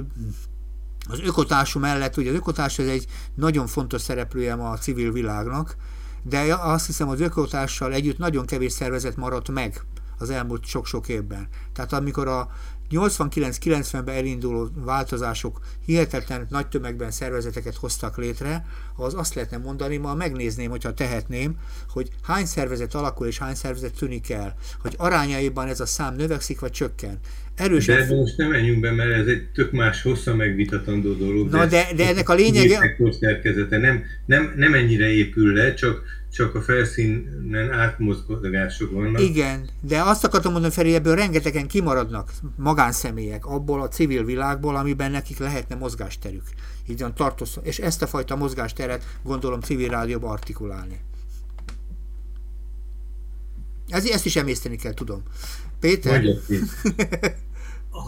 az ökotársú mellett, ugye az ökotárs ez egy nagyon fontos szereplője a civil világnak, de azt hiszem az ökotársal együtt nagyon kevés szervezet maradt meg az elmúlt sok-sok évben. Tehát amikor a 89-90-ben elinduló változások hihetetlen nagy tömegben szervezeteket hoztak létre, az azt lehetne mondani, ma megnézném, hogyha tehetném, hogy hány szervezet alakul és hány szervezet tűnik el, hogy arányaiban ez a szám növekszik vagy csökken. Erősen de most nem menjünk be, mert ez egy tök más hossza megvitatandó dolog. Na, de, de ennek a lényege... szerkezete nem, nem, nem ennyire épül le, csak csak a felszínen átmozgások vannak. Igen, de azt akartam mondani, Feri, ebből rengetegen kimaradnak magánszemélyek abból a civil világból, amiben nekik lehetne mozgásterük. Így van, tartoz, és ezt a fajta mozgásteret gondolom civil rádióba artikulálni. Ez, ezt is emészteni kell, tudom. Péter? <laughs>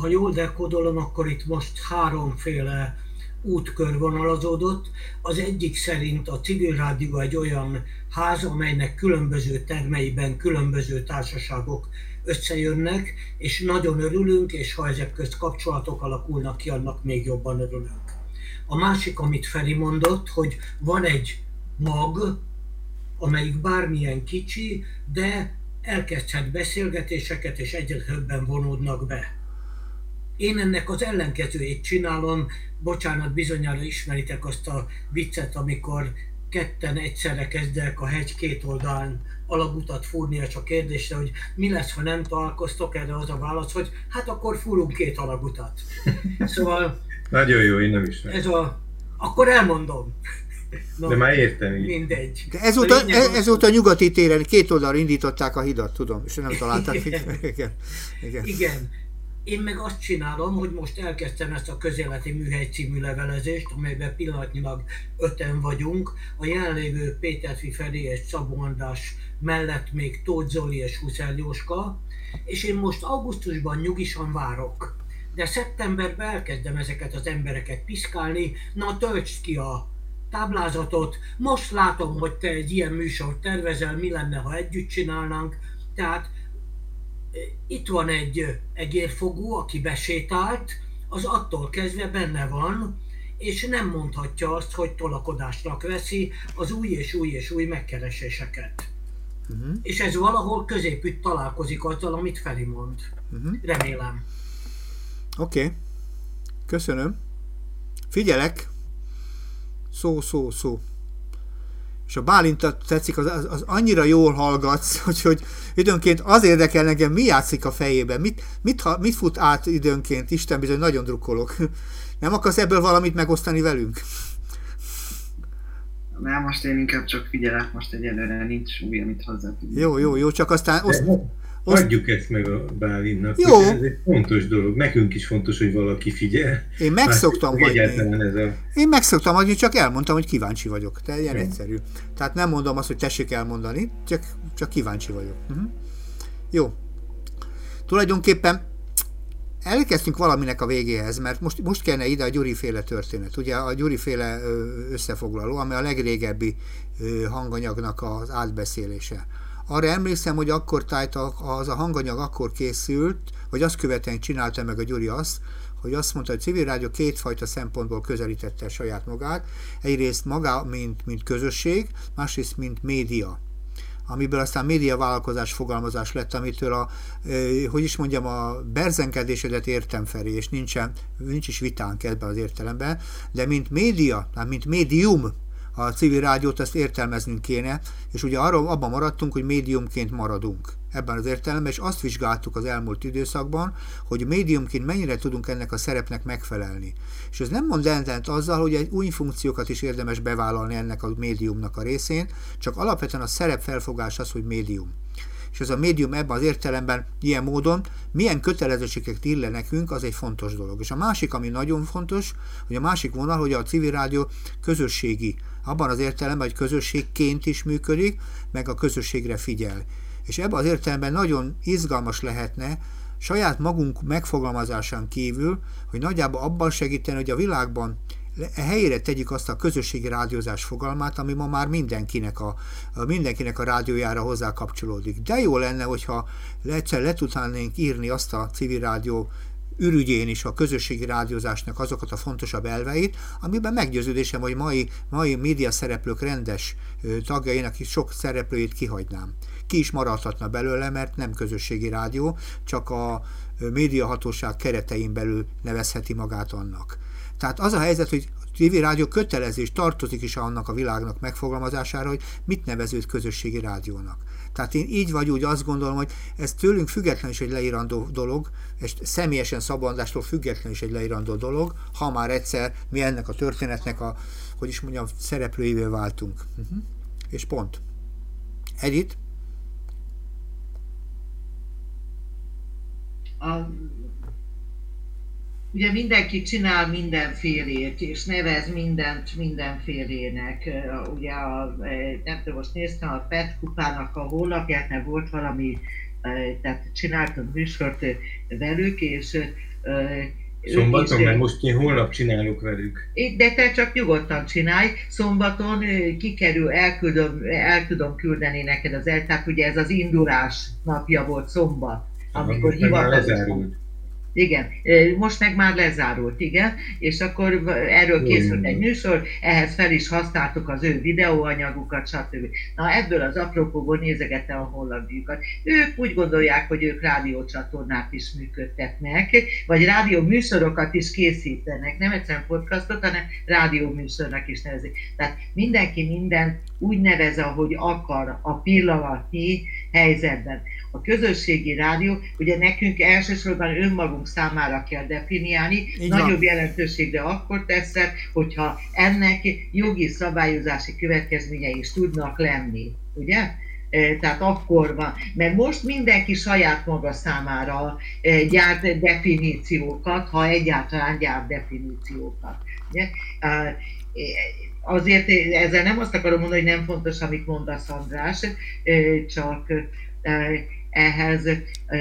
ha jól dekódolom, akkor itt most háromféle útkör vonalazódott. Az egyik szerint a civil rádió egy olyan ház, amelynek különböző termeiben különböző társaságok összejönnek, és nagyon örülünk, és ha ezek közt kapcsolatok alakulnak ki, annak még jobban örülünk. A másik, amit Feri mondott, hogy van egy mag, amelyik bármilyen kicsi, de elkezdhet beszélgetéseket, és egyre többen vonódnak be. Én ennek az ellenkezőjét csinálom, bocsánat, bizonyára ismeritek azt a viccet, amikor ketten egyszerre kezdek a hegy két oldalán alagutat fúrni, csak kérdésre, hogy mi lesz, ha nem találkoztok, erre az a válasz, hogy hát akkor fúrunk két alagutat. <laughs> Szóval... Nagyon jó, én nem is. Ez a... Akkor elmondom. No, De már értem így. Mindegy. De ezóta, a ez, ezóta a nyugati téren két oldalra indították a hidat, tudom, és nem találták. Igen. <laughs> Igen. Igen. Én meg azt csinálom, hogy most elkezdtem ezt a közéleti műhely című levelezést, amelyben pillanatnyilag öten vagyunk. A jelenlévő Péter Fiferi és Szabó András mellett még Tóth Zoli és Huszel Jóska, és én most augusztusban nyugisan várok. De szeptemberben elkezdem ezeket az embereket piszkálni, na töltsd ki a táblázatot, most látom, hogy te egy ilyen műsort tervezel, mi lenne, ha együtt csinálnánk, tehát itt van egy egérfogó, aki besétált, az attól kezdve benne van, és nem mondhatja azt, hogy tolakodásnak veszi az új és új és új megkereséseket. Uh-huh. És ez valahol középütt találkozik azzal, amit Feli mond. Uh-huh. Remélem. Oké. Okay. Köszönöm. Figyelek. Szó, szó, szó és a Bálint tetszik, az, az, az annyira jól hallgatsz, <laughs> hogy, hogy időnként az érdekel nekem, mi játszik a fejében, mit, mit, mit fut át időnként, Isten bizony nagyon drukkolok. <laughs> Nem akarsz ebből valamit megosztani velünk? Nem, most én inkább csak figyelek, most egyelőre nincs új, amit hozzá Jó, jó, jó, csak aztán oszt, Oszt... Adjuk ezt meg a Bálinnak. Jó. Ez egy fontos dolog. Nekünk is fontos, hogy valaki figyel. Én megszoktam hagyni. Ez a... Én megszoktam hagyni, csak elmondtam, hogy kíváncsi vagyok. Te ilyen egyszerű. Tehát nem mondom azt, hogy tessék elmondani, csak, csak kíváncsi vagyok. Uh-huh. Jó. Tulajdonképpen elkezdtünk valaminek a végéhez, mert most, most kellene ide a Gyuri féle történet. Ugye a Gyuri féle összefoglaló, ami a legrégebbi hanganyagnak az átbeszélése arra emlékszem, hogy akkor tájt az a hanganyag akkor készült, vagy azt követően csinálta meg a Gyuri azt, hogy azt mondta, hogy a civil rádió kétfajta szempontból közelítette saját magát. Egyrészt maga, mint, mint közösség, másrészt, mint média amiből aztán médiavállalkozás fogalmazás lett, amitől a, hogy is mondjam, a berzenkedésedet értem felé, és nincsen, nincs is vitánk ebben az értelemben, de mint média, mint médium, a civil rádiót ezt értelmeznünk kéne, és ugye arról abban maradtunk, hogy médiumként maradunk ebben az értelemben, és azt vizsgáltuk az elmúlt időszakban, hogy médiumként mennyire tudunk ennek a szerepnek megfelelni. És ez nem mond ellent azzal, hogy egy új funkciókat is érdemes bevállalni ennek a médiumnak a részén, csak alapvetően a szerep felfogás az, hogy médium és ez a médium ebben az értelemben ilyen módon milyen kötelezettségeket ír le nekünk, az egy fontos dolog. És a másik, ami nagyon fontos, hogy a másik vonal, hogy a civil rádió közösségi, abban az értelemben, hogy közösségként is működik, meg a közösségre figyel. És ebben az értelemben nagyon izgalmas lehetne, saját magunk megfogalmazásán kívül, hogy nagyjából abban segíteni, hogy a világban helyére tegyük azt a közösségi rádiózás fogalmát, ami ma már mindenkinek a, mindenkinek a rádiójára hozzá kapcsolódik. De jó lenne, hogyha egyszer le tudnánk írni azt a civil rádió ürügyén is a közösségi rádiózásnak azokat a fontosabb elveit, amiben meggyőződésem, hogy mai, mai média szereplők rendes tagjainak is sok szereplőjét kihagynám. Ki is maradhatna belőle, mert nem közösségi rádió, csak a médiahatóság keretein belül nevezheti magát annak. Tehát az a helyzet, hogy TV rádió kötelezés tartozik is annak a világnak megfogalmazására, hogy mit neveződ közösségi rádiónak. Tehát én így vagy úgy azt gondolom, hogy ez tőlünk független is egy leírandó dolog, és személyesen szabadástól független is egy leírandó dolog, ha már egyszer mi ennek a történetnek a, hogy is mondjam, szereplőivé váltunk. Uh-huh. És pont. Edith? A ugye mindenki csinál mindenfélét, és nevez mindent mindenfélének. Ugye a, nem tudom, most néztem a PET kupának a honlapját, mert volt valami, tehát csináltam műsort velük, és Szombaton, mert most én holnap csinálok velük. De te csak nyugodtan csinálj. Szombaton kikerül, elküldöm, el tudom küldeni neked az el, tehát ugye ez az indulás napja volt szombat, amikor hivatalosan igen, most meg már lezárult, igen, és akkor erről készült egy műsor, ehhez fel is használtuk az ő videóanyagukat, stb. Na ebből az apropóból nézegette a honlapjukat. Ők úgy gondolják, hogy ők rádiócsatornát is működtetnek, vagy rádió műsorokat is készítenek, nem egyszerűen podcastot, hanem rádió műsornak is nevezik. Tehát mindenki mindent úgy nevez, ahogy akar a pillanatnyi helyzetben a közösségi rádió, ugye nekünk elsősorban önmagunk számára kell definiálni, Így nagyobb van. jelentőségre akkor teszed, hogyha ennek jogi szabályozási következményei is tudnak lenni, ugye? E, tehát akkor van, mert most mindenki saját maga számára e, gyárt definíciókat, ha egyáltalán gyárt definíciókat. Ugye? E, azért ezzel nem azt akarom mondani, hogy nem fontos, amit mondasz András, csak ehhez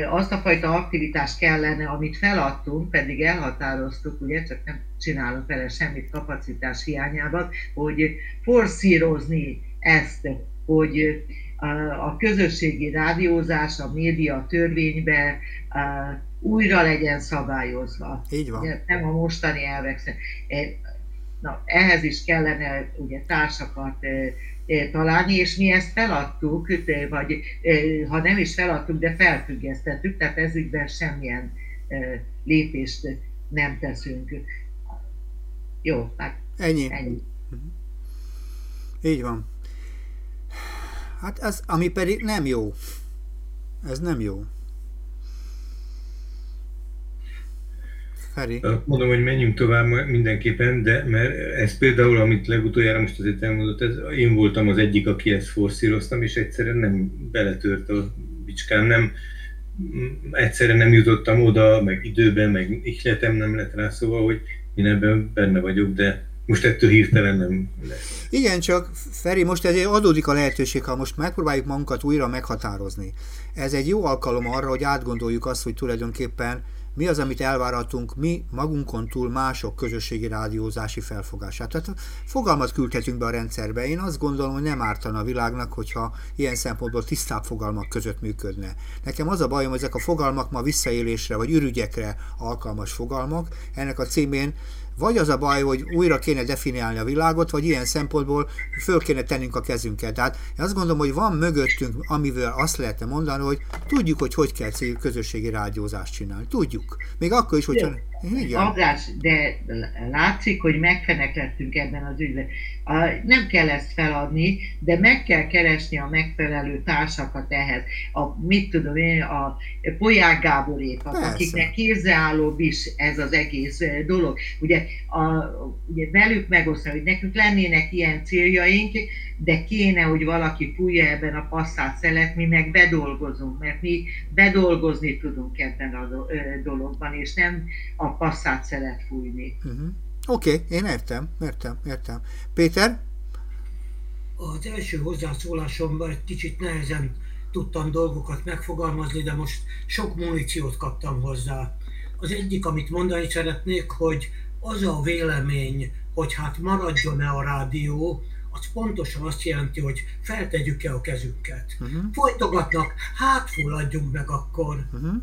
azt a fajta aktivitást kellene, amit feladtunk, pedig elhatároztuk, ugye, csak nem csinálunk vele semmit kapacitás hiányában, hogy forszírozni ezt, hogy a közösségi rádiózás, a média törvénybe újra legyen szabályozva. Így van. Nem a mostani elvek Na, ehhez is kellene ugye társakat találni, és mi ezt feladtuk, vagy ha nem is feladtuk, de felfüggesztettük, tehát ezügyben semmilyen lépést nem teszünk. Jó, hát ennyi. ennyi. Mhm. Így van. Hát ez, ami pedig nem jó. Ez nem jó. Feri. Mondom, hogy menjünk tovább mindenképpen, de mert ez például, amit legutoljára most azért elmondott, ez, én voltam az egyik, aki ezt forszíroztam, és egyszerűen nem beletört a bicskám, nem, egyszerűen nem jutottam oda, meg időben, meg ihletem nem lett rá, szóval, hogy én ebben benne vagyok, de most ettől hirtelen nem lesz. Igen, csak Feri, most ezért adódik a lehetőség, ha most megpróbáljuk magunkat újra meghatározni. Ez egy jó alkalom arra, hogy átgondoljuk azt, hogy tulajdonképpen mi az, amit elvárhatunk mi magunkon túl mások közösségi rádiózási felfogását. Tehát fogalmat küldhetünk be a rendszerbe. Én azt gondolom, hogy nem ártana a világnak, hogyha ilyen szempontból tisztább fogalmak között működne. Nekem az a bajom, hogy ezek a fogalmak ma visszaélésre vagy ürügyekre alkalmas fogalmak. Ennek a címén vagy az a baj, hogy újra kéne definiálni a világot, vagy ilyen szempontból föl kéne tennünk a kezünket. Tehát én azt gondolom, hogy van mögöttünk, amivel azt lehetne mondani, hogy tudjuk, hogy hogy kell közösségi rádiózást csinálni. Tudjuk. Még akkor is, hogyha... Igen. Agrás, de látszik, hogy megfeneklettünk ebben az ügyben. Nem kell ezt feladni, de meg kell keresni a megfelelő társakat ehhez. A, mit tudom én, a Polyák Gáborékat, Persze. akiknek kézzeállóbb is ez az egész dolog. Ugye, a, ugye velük megosztani, hogy nekünk lennének ilyen céljaink, de kéne, hogy valaki fújja ebben a passzát szelet, mi meg bedolgozunk, mert mi bedolgozni tudunk ebben a dologban, és nem a passzát szelet fújni. Uh-huh. Oké, okay, én értem, értem, értem. Péter? Az első hozzászólásomban egy kicsit nehezen tudtam dolgokat megfogalmazni, de most sok muníciót kaptam hozzá. Az egyik, amit mondani szeretnék, hogy az a vélemény, hogy hát maradjon-e a rádió, az pontosan azt jelenti, hogy feltegyük-e a kezünket. Uh-huh. Folytogatnak, hát fulladjunk meg akkor. Uh-huh.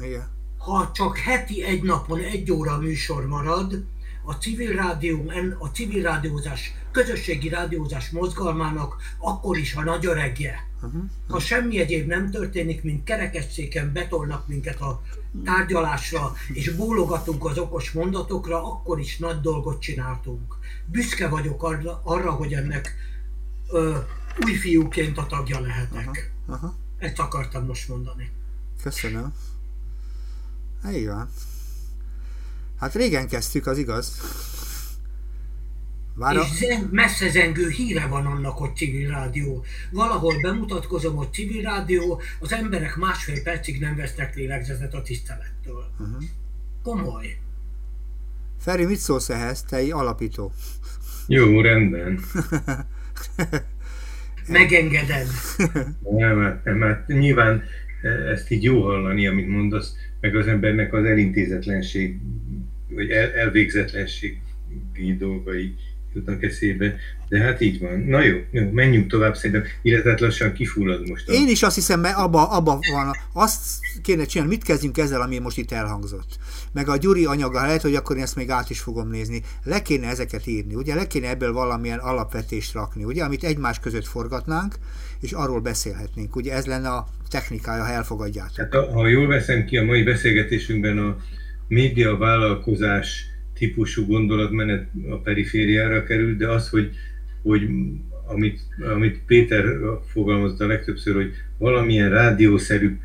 Igen. Ha csak heti egy napon egy óra műsor marad, a civil rádió, a civil rádiózás, közösségi rádiózás mozgalmának akkor is a nagy öregje. Uh-huh. Ha semmi egyéb nem történik, mint kerekesszéken betolnak minket a tárgyalásra, és bólogatunk az okos mondatokra, akkor is nagy dolgot csináltunk. Büszke vagyok arra, arra hogy ennek ö, új fiúként a tagja lehetek. Aha. Ezt akartam most mondani. Köszönöm. Így van. Hát régen kezdtük, az igaz. Vár És zen, messze zengő híre van annak, hogy civil rádió. Valahol bemutatkozom, hogy civil rádió, az emberek másfél percig nem vesznek lélegzetet a tisztelettől. Uh-huh. Komoly. Feri, mit szólsz ehhez? Te alapító. Jó, rendben. <laughs> Megengeded. Nem, mert, mert nyilván ezt így jó hallani, amit mondasz, meg az embernek az elintézetlenség, vagy el, elvégzetlenség dolgai jutnak eszébe, de hát így van. Na jó, jó menjünk tovább, szerintem illetve lassan kifullad most. A... Én is azt hiszem, mert abba, abba van, azt kéne csinálni, mit kezdjünk ezzel, ami most itt elhangzott. Meg a Gyuri anyaga, lehet, hogy akkor én ezt még át is fogom nézni. Le kéne ezeket írni, ugye? Le kéne ebből valamilyen alapvetést rakni, ugye? Amit egymás között forgatnánk, és arról beszélhetnénk. Ugye ez lenne a technikája, ha elfogadjátok. Hát ha jól veszem ki a mai beszélgetésünkben a média vállalkozás típusú gondolatmenet a perifériára került, de az, hogy, hogy amit, amit Péter fogalmazott a legtöbbször, hogy valamilyen rádiószerű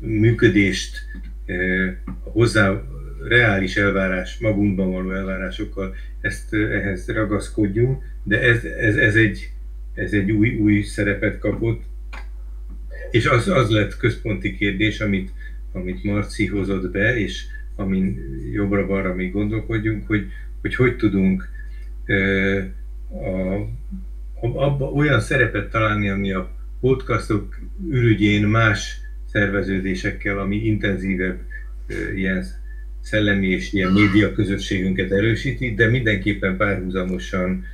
működést eh, hozzá reális elvárás, magunkban való elvárásokkal ezt eh, ehhez ragaszkodjunk, de ez, ez, ez egy, ez egy új, új szerepet kapott, és az, az lett központi kérdés, amit, amit Marci hozott be, és amin jobbra-balra még gondolkodjunk, hogy, hogy hogy tudunk a, abba olyan szerepet találni, ami a podcastok ürügyén más szerveződésekkel, ami intenzívebb ilyen szellemi és ilyen média közösségünket erősíti, de mindenképpen párhuzamosan,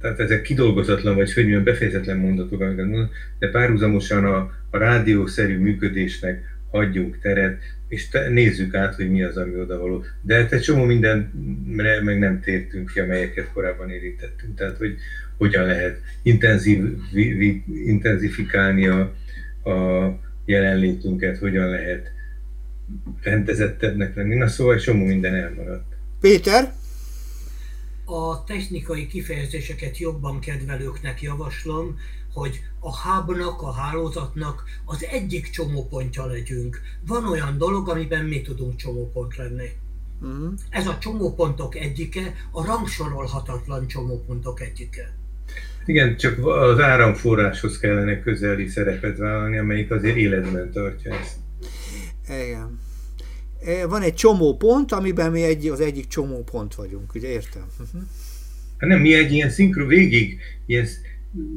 tehát ezek kidolgozatlan, vagy hogy mondjam, befejezetlen mondatok, amiket mondom, de párhuzamosan a, a rádiószerű működésnek adjunk teret, és te, nézzük át, hogy mi az, ami odavaló. De hát egy csomó mindenre meg nem tértünk ki, amelyeket korábban érintettünk. Tehát, hogy hogyan lehet intenzív, intenzifikálni a, a jelenlétünket, hogyan lehet rendezettebbnek lenni. Na szóval egy csomó minden elmaradt. Péter? A technikai kifejezéseket jobban kedvelőknek javaslom, hogy a hubnak, a hálózatnak az egyik csomópontja legyünk. Van olyan dolog, amiben mi tudunk csomópont lenni. Uh-huh. Ez a csomópontok egyike, a rangsorolhatatlan csomópontok egyike. Igen, csak az áramforráshoz kellene közeli szerepet vállalni, amelyik azért életben tartja ezt. Igen. E, van egy csomó pont, amiben mi egy, az egyik csomó pont vagyunk, ugye értem? Uh-huh. Hát nem, mi egy ilyen szinkro végig, ilyen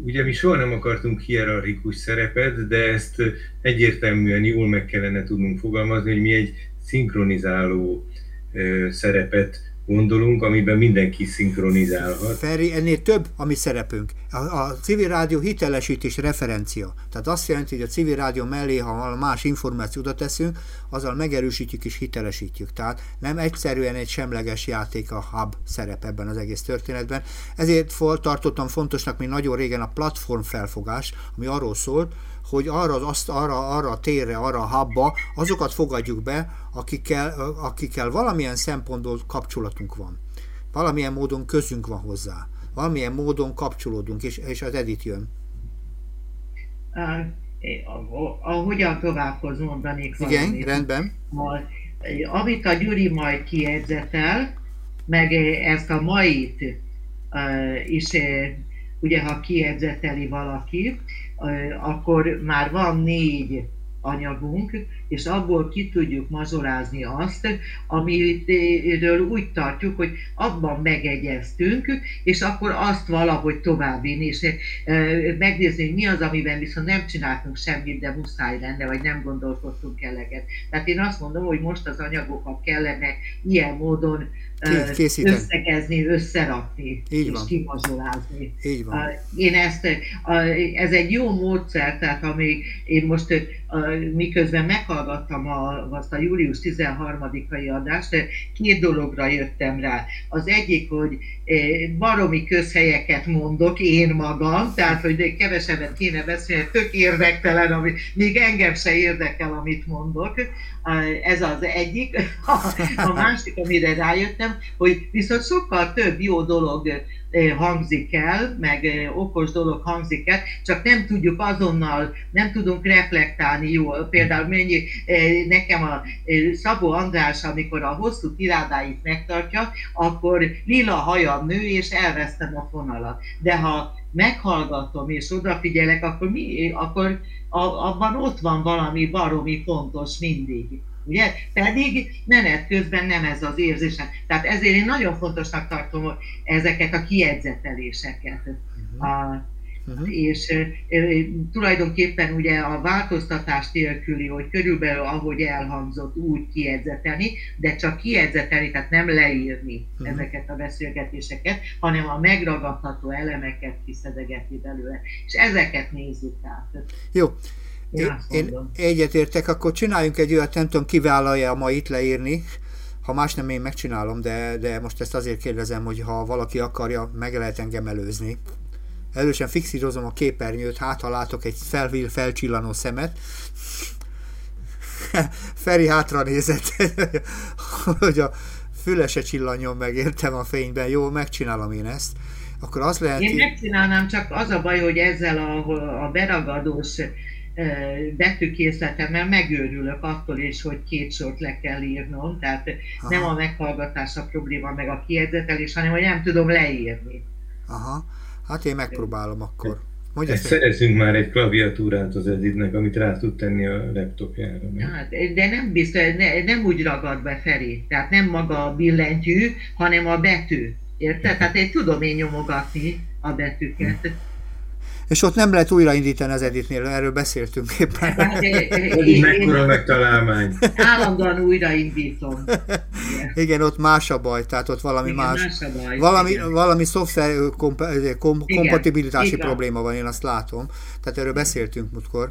ugye mi soha nem akartunk hierarchikus szerepet, de ezt egyértelműen jól meg kellene tudnunk fogalmazni, hogy mi egy szinkronizáló szerepet gondolunk, amiben mindenki szinkronizálhat. Feri, ennél több a mi szerepünk. A, a civil rádió hitelesítés referencia. Tehát azt jelenti, hogy a civil rádió mellé, ha más információt teszünk, azzal megerősítjük és hitelesítjük. Tehát nem egyszerűen egy semleges játék a hub szerep ebben az egész történetben. Ezért tartottam fontosnak még nagyon régen a platform felfogás, ami arról szólt, hogy arra, azt, arra, arra a térre, arra a habba azokat fogadjuk be, akikkel, akikkel valamilyen szempontból kapcsolatunk van. Valamilyen módon közünk van hozzá. Valamilyen módon kapcsolódunk, és, és az Edith jön. Ahogyan továbbhoz mondanék Igen, valamit. rendben. Amit a Gyuri majd kiedzetel, meg ezt a mait is, ugye ha kiedzeteli valaki, akkor már van négy anyagunk, és abból ki tudjuk mazolázni azt, amiről úgy tartjuk, hogy abban megegyeztünk, és akkor azt valahogy továbbvinni, és megnézni, hogy mi az, amiben viszont nem csináltunk semmit, de muszáj lenne, vagy nem gondolkodtunk eleget. Tehát én azt mondom, hogy most az anyagokat kellene ilyen módon Készíteni. összegezni, összerakni, Így és van. kimazolázni. Így van. Én ezt, ez egy jó módszer, tehát ami én most miközben meghallgattam a, azt a július 13-ai adást, két dologra jöttem rá. Az egyik, hogy baromi közhelyeket mondok én magam, tehát hogy kevesebbet kéne beszélni, tök érdektelen, ami, még engem se érdekel, amit mondok. Ez az egyik. A, másik, amire rájöttem, hogy viszont sokkal több jó dolog hangzik el, meg okos dolog hangzik el, csak nem tudjuk azonnal, nem tudunk reflektálni jól. Például mennyi nekem a Szabó András, amikor a hosszú tirádáit megtartja, akkor lila hajam nő, és elvesztem a fonalat. De ha meghallgatom és odafigyelek, akkor, mi, akkor abban ott van valami baromi fontos mindig ugye? Pedig menet közben nem ez az érzésem. Tehát ezért én nagyon fontosnak tartom ezeket a kiedzeteléseket. Uh-huh. A, Uh-huh. És e, e, tulajdonképpen ugye a változtatás nélküli, hogy körülbelül ahogy elhangzott úgy kiedzeteni, de csak kiedzeteni, tehát nem leírni uh-huh. ezeket a beszélgetéseket, hanem a megragadható elemeket kiszedegetni belőle. És ezeket nézzük át. Jó, én, én egyetértek, akkor csináljunk egy olyat, nem tudom, kivállalja ma itt leírni, ha más nem, én megcsinálom, de, de most ezt azért kérdezem, hogy ha valaki akarja, meg lehet engem előzni. Elősen fixírozom a képernyőt, hát ha látok egy felvil, felcsillanó szemet. <laughs> Feri hátra nézett, <laughs> hogy a füle se csillanjon meg, értem a fényben. Jó, megcsinálom én ezt. Akkor az lehet... Én megcsinálnám, csak az a baj, hogy ezzel a, a beragadós betűkészletemmel megőrülök attól is, hogy két sort le kell írnom, tehát Aha. nem a meghallgatás a probléma, meg a kiedzetelés, hanem hogy nem tudom leírni. Aha, hát én megpróbálom akkor. Mondja ezt szerezünk már egy klaviatúrát az Editnek, amit rá tud tenni a laptopjára. Hát, de nem biztos, ne, nem úgy ragad be Feri, tehát nem maga a billentyű, hanem a betű. Érted? Tehát én tudom én nyomogatni a betűket. Hm és ott nem lehet újraindítani az editnél, erről beszéltünk éppen. Hát, Pedig mekkora megtalálmány. Állandóan újraindítom. Igen. <laughs> igen, ott más a baj, tehát ott valami igen, más, más baj, valami, igen. valami szoftver komp, kom, kompatibilitási igen. probléma van, én azt látom. Tehát erről beszéltünk múltkor.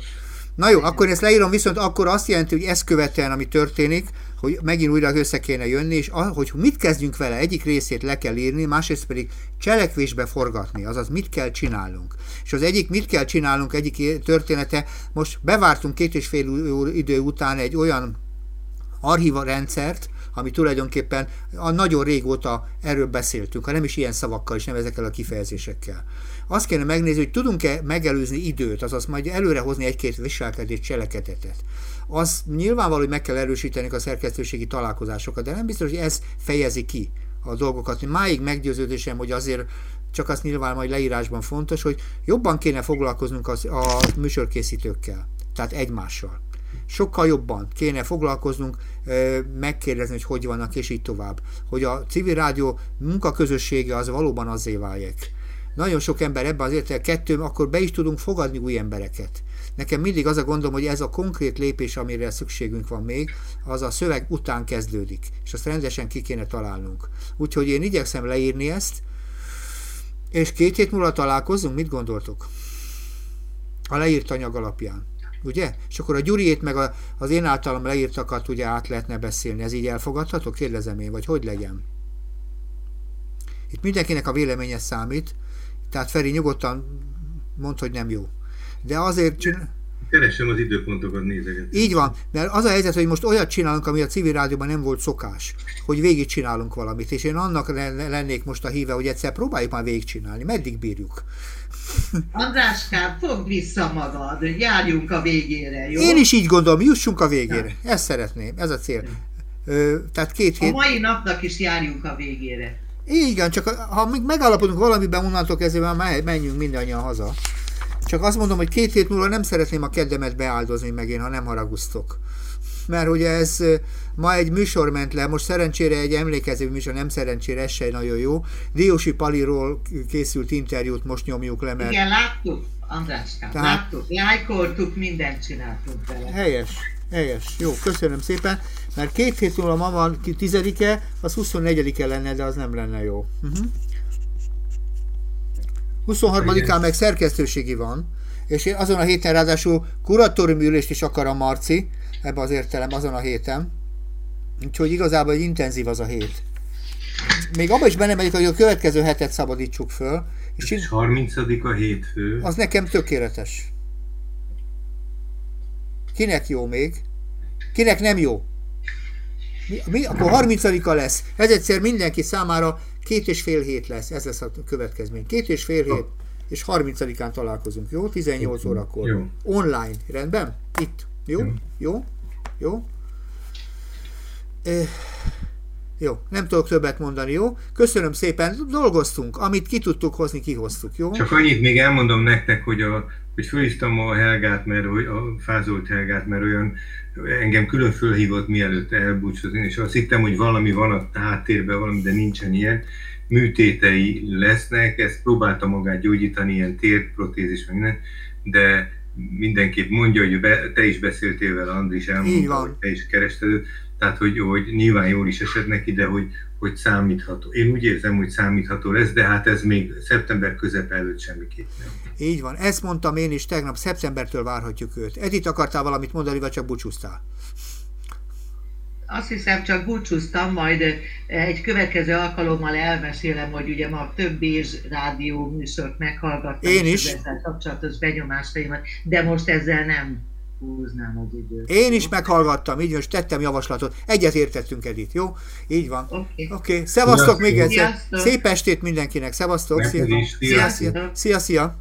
Na jó, akkor ezt leírom, viszont akkor azt jelenti, hogy ezt követően, ami történik, hogy megint újra össze kéne jönni, és hogy mit kezdjünk vele, egyik részét le kell írni, másrészt pedig cselekvésbe forgatni, azaz mit kell csinálnunk. És az egyik mit kell csinálnunk, egyik története, most bevártunk két és fél idő után egy olyan archíva rendszert, ami tulajdonképpen a nagyon régóta erről beszéltünk, ha nem is ilyen szavakkal, és nem ezekkel a kifejezésekkel. Azt kéne megnézni, hogy tudunk-e megelőzni időt, azaz majd előrehozni egy-két viselkedés cselekedetet. Az nyilvánvaló, hogy meg kell erősíteni a szerkesztőségi találkozásokat, de nem biztos, hogy ez fejezi ki a dolgokat. Máig meggyőződésem, hogy azért csak azt nyilván majd leírásban fontos, hogy jobban kéne foglalkoznunk az, a műsorkészítőkkel, tehát egymással. Sokkal jobban kéne foglalkoznunk, megkérdezni, hogy hogy vannak, és így tovább. Hogy a civil rádió munkaközössége az valóban azzé váljék nagyon sok ember ebben azért kettő, akkor be is tudunk fogadni új embereket. Nekem mindig az a gondom, hogy ez a konkrét lépés, amire szükségünk van még, az a szöveg után kezdődik, és azt rendesen ki kéne találnunk. Úgyhogy én igyekszem leírni ezt, és két hét múlva találkozunk, mit gondoltok? A leírt anyag alapján. Ugye? És akkor a Gyuriét meg a, az én általam leírtakat ugye át lehetne beszélni. Ez így elfogadható? Kérdezem én, vagy hogy legyen? Itt mindenkinek a véleménye számít, tehát Feri nyugodtan mond, hogy nem jó. De azért csinál... Keresem az időpontokat, nézeget. Így van, mert az a helyzet, hogy most olyat csinálunk, ami a civil rádióban nem volt szokás, hogy végigcsinálunk valamit, és én annak lennék most a híve, hogy egyszer próbáljuk már végigcsinálni. Meddig bírjuk? <laughs> Andráskám, fogd vissza magad, járjunk a végére, jó? Én is így gondolom, jussunk a végére. Ja. Ezt szeretném, ez a cél. Ö, tehát két hét... A mai napnak is járjunk a végére. Igen, csak ha még megállapodunk valamiben, onnantól kezdve már menjünk mindannyian haza. Csak azt mondom, hogy két hét múlva nem szeretném a keddemet beáldozni meg én, ha nem haragusztok. Mert ugye ez ma egy műsor ment le, most szerencsére egy emlékező műsor, nem szerencsére, ez se nagyon jó. Diósi Paliról készült interjút most nyomjuk le, mert... Igen, láttuk, Andráskám, Tehát... láttuk, lájkoltuk, mindent csináltunk vele. Helyes, helyes, jó, köszönöm szépen, mert két hét múlva ma van tizedike, az 24-e lenne, de az nem lenne jó. Uh-huh. 23-án meg szerkesztőségi van, és én azon a héten ráadásul kuratóriumi ülést is akar a Marci, ebbe az értelem azon a héten. Úgyhogy igazából egy intenzív az a hét. Még abban is benne megyek, hogy a következő hetet szabadítsuk föl. És, és 30 a hétfő. Az nekem tökéletes. Kinek jó még? Kinek nem jó? Mi, mi, akkor 30-a lesz. Ez egyszer mindenki számára Két és fél hét lesz, ez lesz a következmény. Két és fél hét, és 30-án találkozunk, jó? 18 órakor. Jó. Online, rendben? Itt. Jó? Jó? Jó? Jó? Eh, jó, nem tudok többet mondani, jó? Köszönöm szépen, dolgoztunk, amit ki tudtuk hozni, kihoztuk, jó? Csak annyit még elmondom nektek, hogy, a, hogy fölhívtam a Helgát, mert a fázolt Helgát, mert olyan engem külön fölhívott mielőtt elbúcsúzni, és azt hittem, hogy valami van a háttérben, valami, de nincsen ilyen. Műtétei lesznek, ezt próbálta magát gyógyítani, ilyen térprotézis, minden, de mindenképp mondja, hogy be, te is beszéltél vele, Andris elmondta, hogy te is kerested tehát hogy, hogy nyilván jól is esett neki, de hogy, hogy számítható. Én úgy érzem, hogy számítható lesz, de hát ez még szeptember közep előtt semmiképp nem. Így van, ezt mondtam én is tegnap, szeptembertől várhatjuk őt. Edith, akartál valamit mondani, vagy csak búcsúztál? Azt hiszem, csak búcsúztam, majd egy következő alkalommal elmesélem, hogy ugye ma több és rádió műsort meghallgattam. Én is. Ezzel kapcsolatos benyomásaimat, de most ezzel nem húznám az időt. Én is meghallgattam, így most tettem javaslatot. Egyet értettünk, Edith, jó? Így van. Oké. Okay. okay. Szevasztok még egyszer. Szép estét mindenkinek. Szevasztok. Szia. Szia, szia. szia, szia.